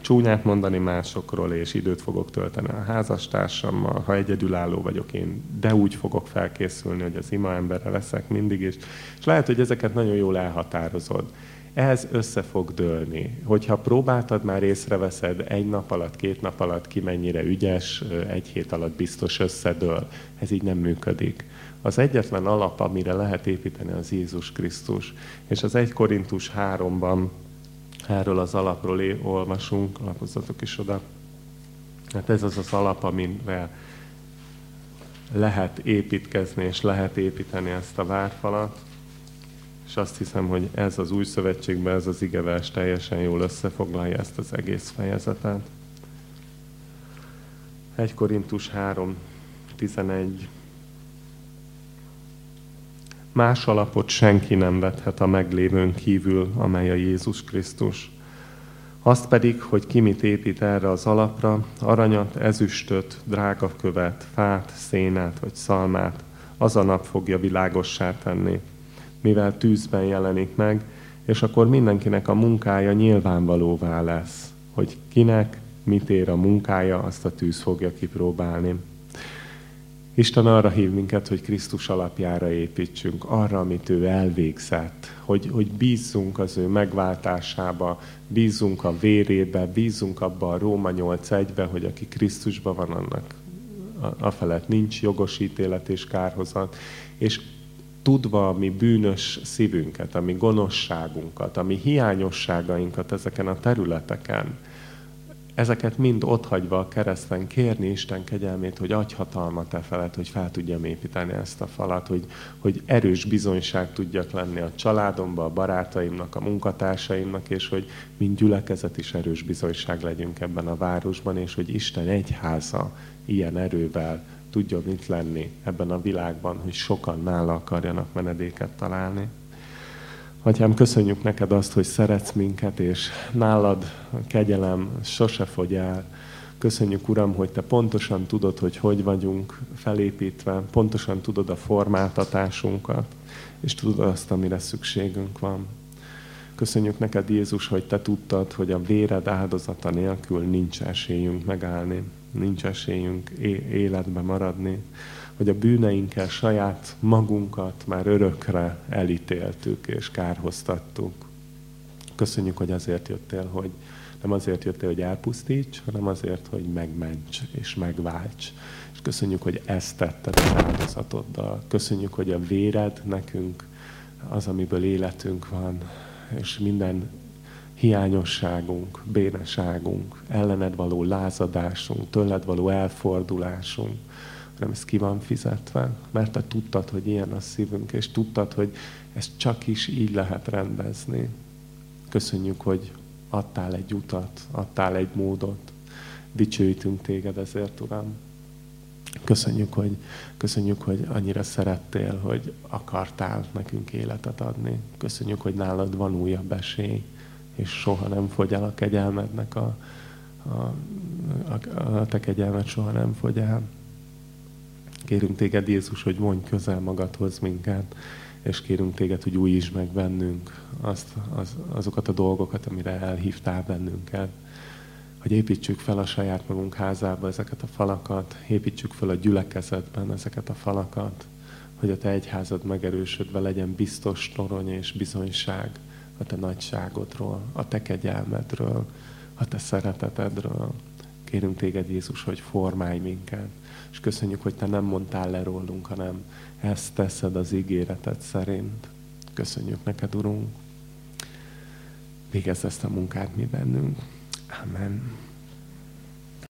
csúnyát mondani másokról, és időt fogok tölteni a házastársammal, ha egyedülálló vagyok én, de úgy fogok felkészülni, hogy az ima emberre leszek mindig is. És lehet, hogy ezeket nagyon jól elhatározod. Ez össze fog dőlni. Hogyha próbáltad, már észreveszed egy nap alatt, két nap alatt ki mennyire ügyes, egy hét alatt biztos összedől. Ez így nem működik. Az egyetlen alap, amire lehet építeni, az Jézus Krisztus. És az 1 Korintus 3-ban erről az alapról olvasunk, lapozzatok is oda. Hát ez az az alap, amire lehet építkezni, és lehet építeni ezt a várfalat. És azt hiszem, hogy ez az új szövetségben, ez az igevers teljesen jól összefoglalja ezt az egész fejezetet. 1 Korintus 3, 11. Más alapot senki nem vethet a meglévőn kívül, amely a Jézus Krisztus. Azt pedig, hogy ki mit épít erre az alapra, aranyat, ezüstöt, drágakövet, fát, szénát vagy szalmát, az a nap fogja világossá tenni, mivel tűzben jelenik meg, és akkor mindenkinek a munkája nyilvánvalóvá lesz, hogy kinek mit ér a munkája, azt a tűz fogja kipróbálni. Isten arra hív minket, hogy Krisztus alapjára építsünk, arra, amit ő elvégzett, hogy, hogy bízzunk az ő megváltásába, bízzunk a vérébe, bízzunk abba a Róma 8.1-be, hogy aki Krisztusban van, annak a felett nincs jogos ítélet és kárhozat, és tudva a mi bűnös szívünket, a mi gonoszságunkat, a mi hiányosságainkat ezeken a területeken, ezeket mind otthagyva a kereszten kérni Isten kegyelmét, hogy adj hatalmat e felett, hogy fel tudjam építeni ezt a falat, hogy, hogy erős bizonyság tudjak lenni a családomba, a barátaimnak, a munkatársaimnak, és hogy mind gyülekezet is erős bizonyság legyünk ebben a városban, és hogy Isten egyháza ilyen erővel tudjon itt lenni ebben a világban, hogy sokan nála akarjanak menedéket találni. Atyám, köszönjük neked azt, hogy szeretsz minket, és nálad a kegyelem sose fogy el. Köszönjük, Uram, hogy Te pontosan tudod, hogy hogy vagyunk felépítve, pontosan tudod a formáltatásunkat, és tudod azt, amire szükségünk van. Köszönjük neked, Jézus, hogy Te tudtad, hogy a véred áldozata nélkül nincs esélyünk megállni, nincs esélyünk életbe maradni hogy a bűneinkkel saját magunkat már örökre elítéltük és kárhoztattuk. Köszönjük, hogy azért jöttél, hogy nem azért jöttél, hogy elpusztíts, hanem azért, hogy megments és megválts. És köszönjük, hogy ezt tetted az áldozatoddal. Köszönjük, hogy a véred nekünk az, amiből életünk van, és minden hiányosságunk, béneságunk, ellened való lázadásunk, tőled való elfordulásunk, hanem ez ki van fizetve, mert te tudtad, hogy ilyen a szívünk, és tudtad, hogy ezt csak is így lehet rendezni. Köszönjük, hogy adtál egy utat, adtál egy módot. Dicsőítünk téged ezért, Uram. Köszönjük, hogy, köszönjük, hogy annyira szerettél, hogy akartál nekünk életet adni. Köszönjük, hogy nálad van újabb esély, és soha nem fogy el a kegyelmednek a, a, a, a te kegyelmed soha nem fogy el. Kérünk téged, Jézus, hogy mondj közel magadhoz minket, és kérünk téged, hogy újítsd meg bennünk azt, az, azokat a dolgokat, amire elhívtál bennünket. hogy építsük fel a saját magunk házába ezeket a falakat, építsük fel a gyülekezetben ezeket a falakat, hogy a Te egyházad megerősödve legyen biztos torony és bizonyság a Te nagyságodról, a Te kegyelmedről, a Te szeretetedről. Kérünk Téged, Jézus, hogy formálj minket, és köszönjük, hogy Te nem mondtál le rólunk, hanem ezt teszed az ígéretet szerint. Köszönjük neked, Urunk. Végezz ezt a munkát mi bennünk. Amen.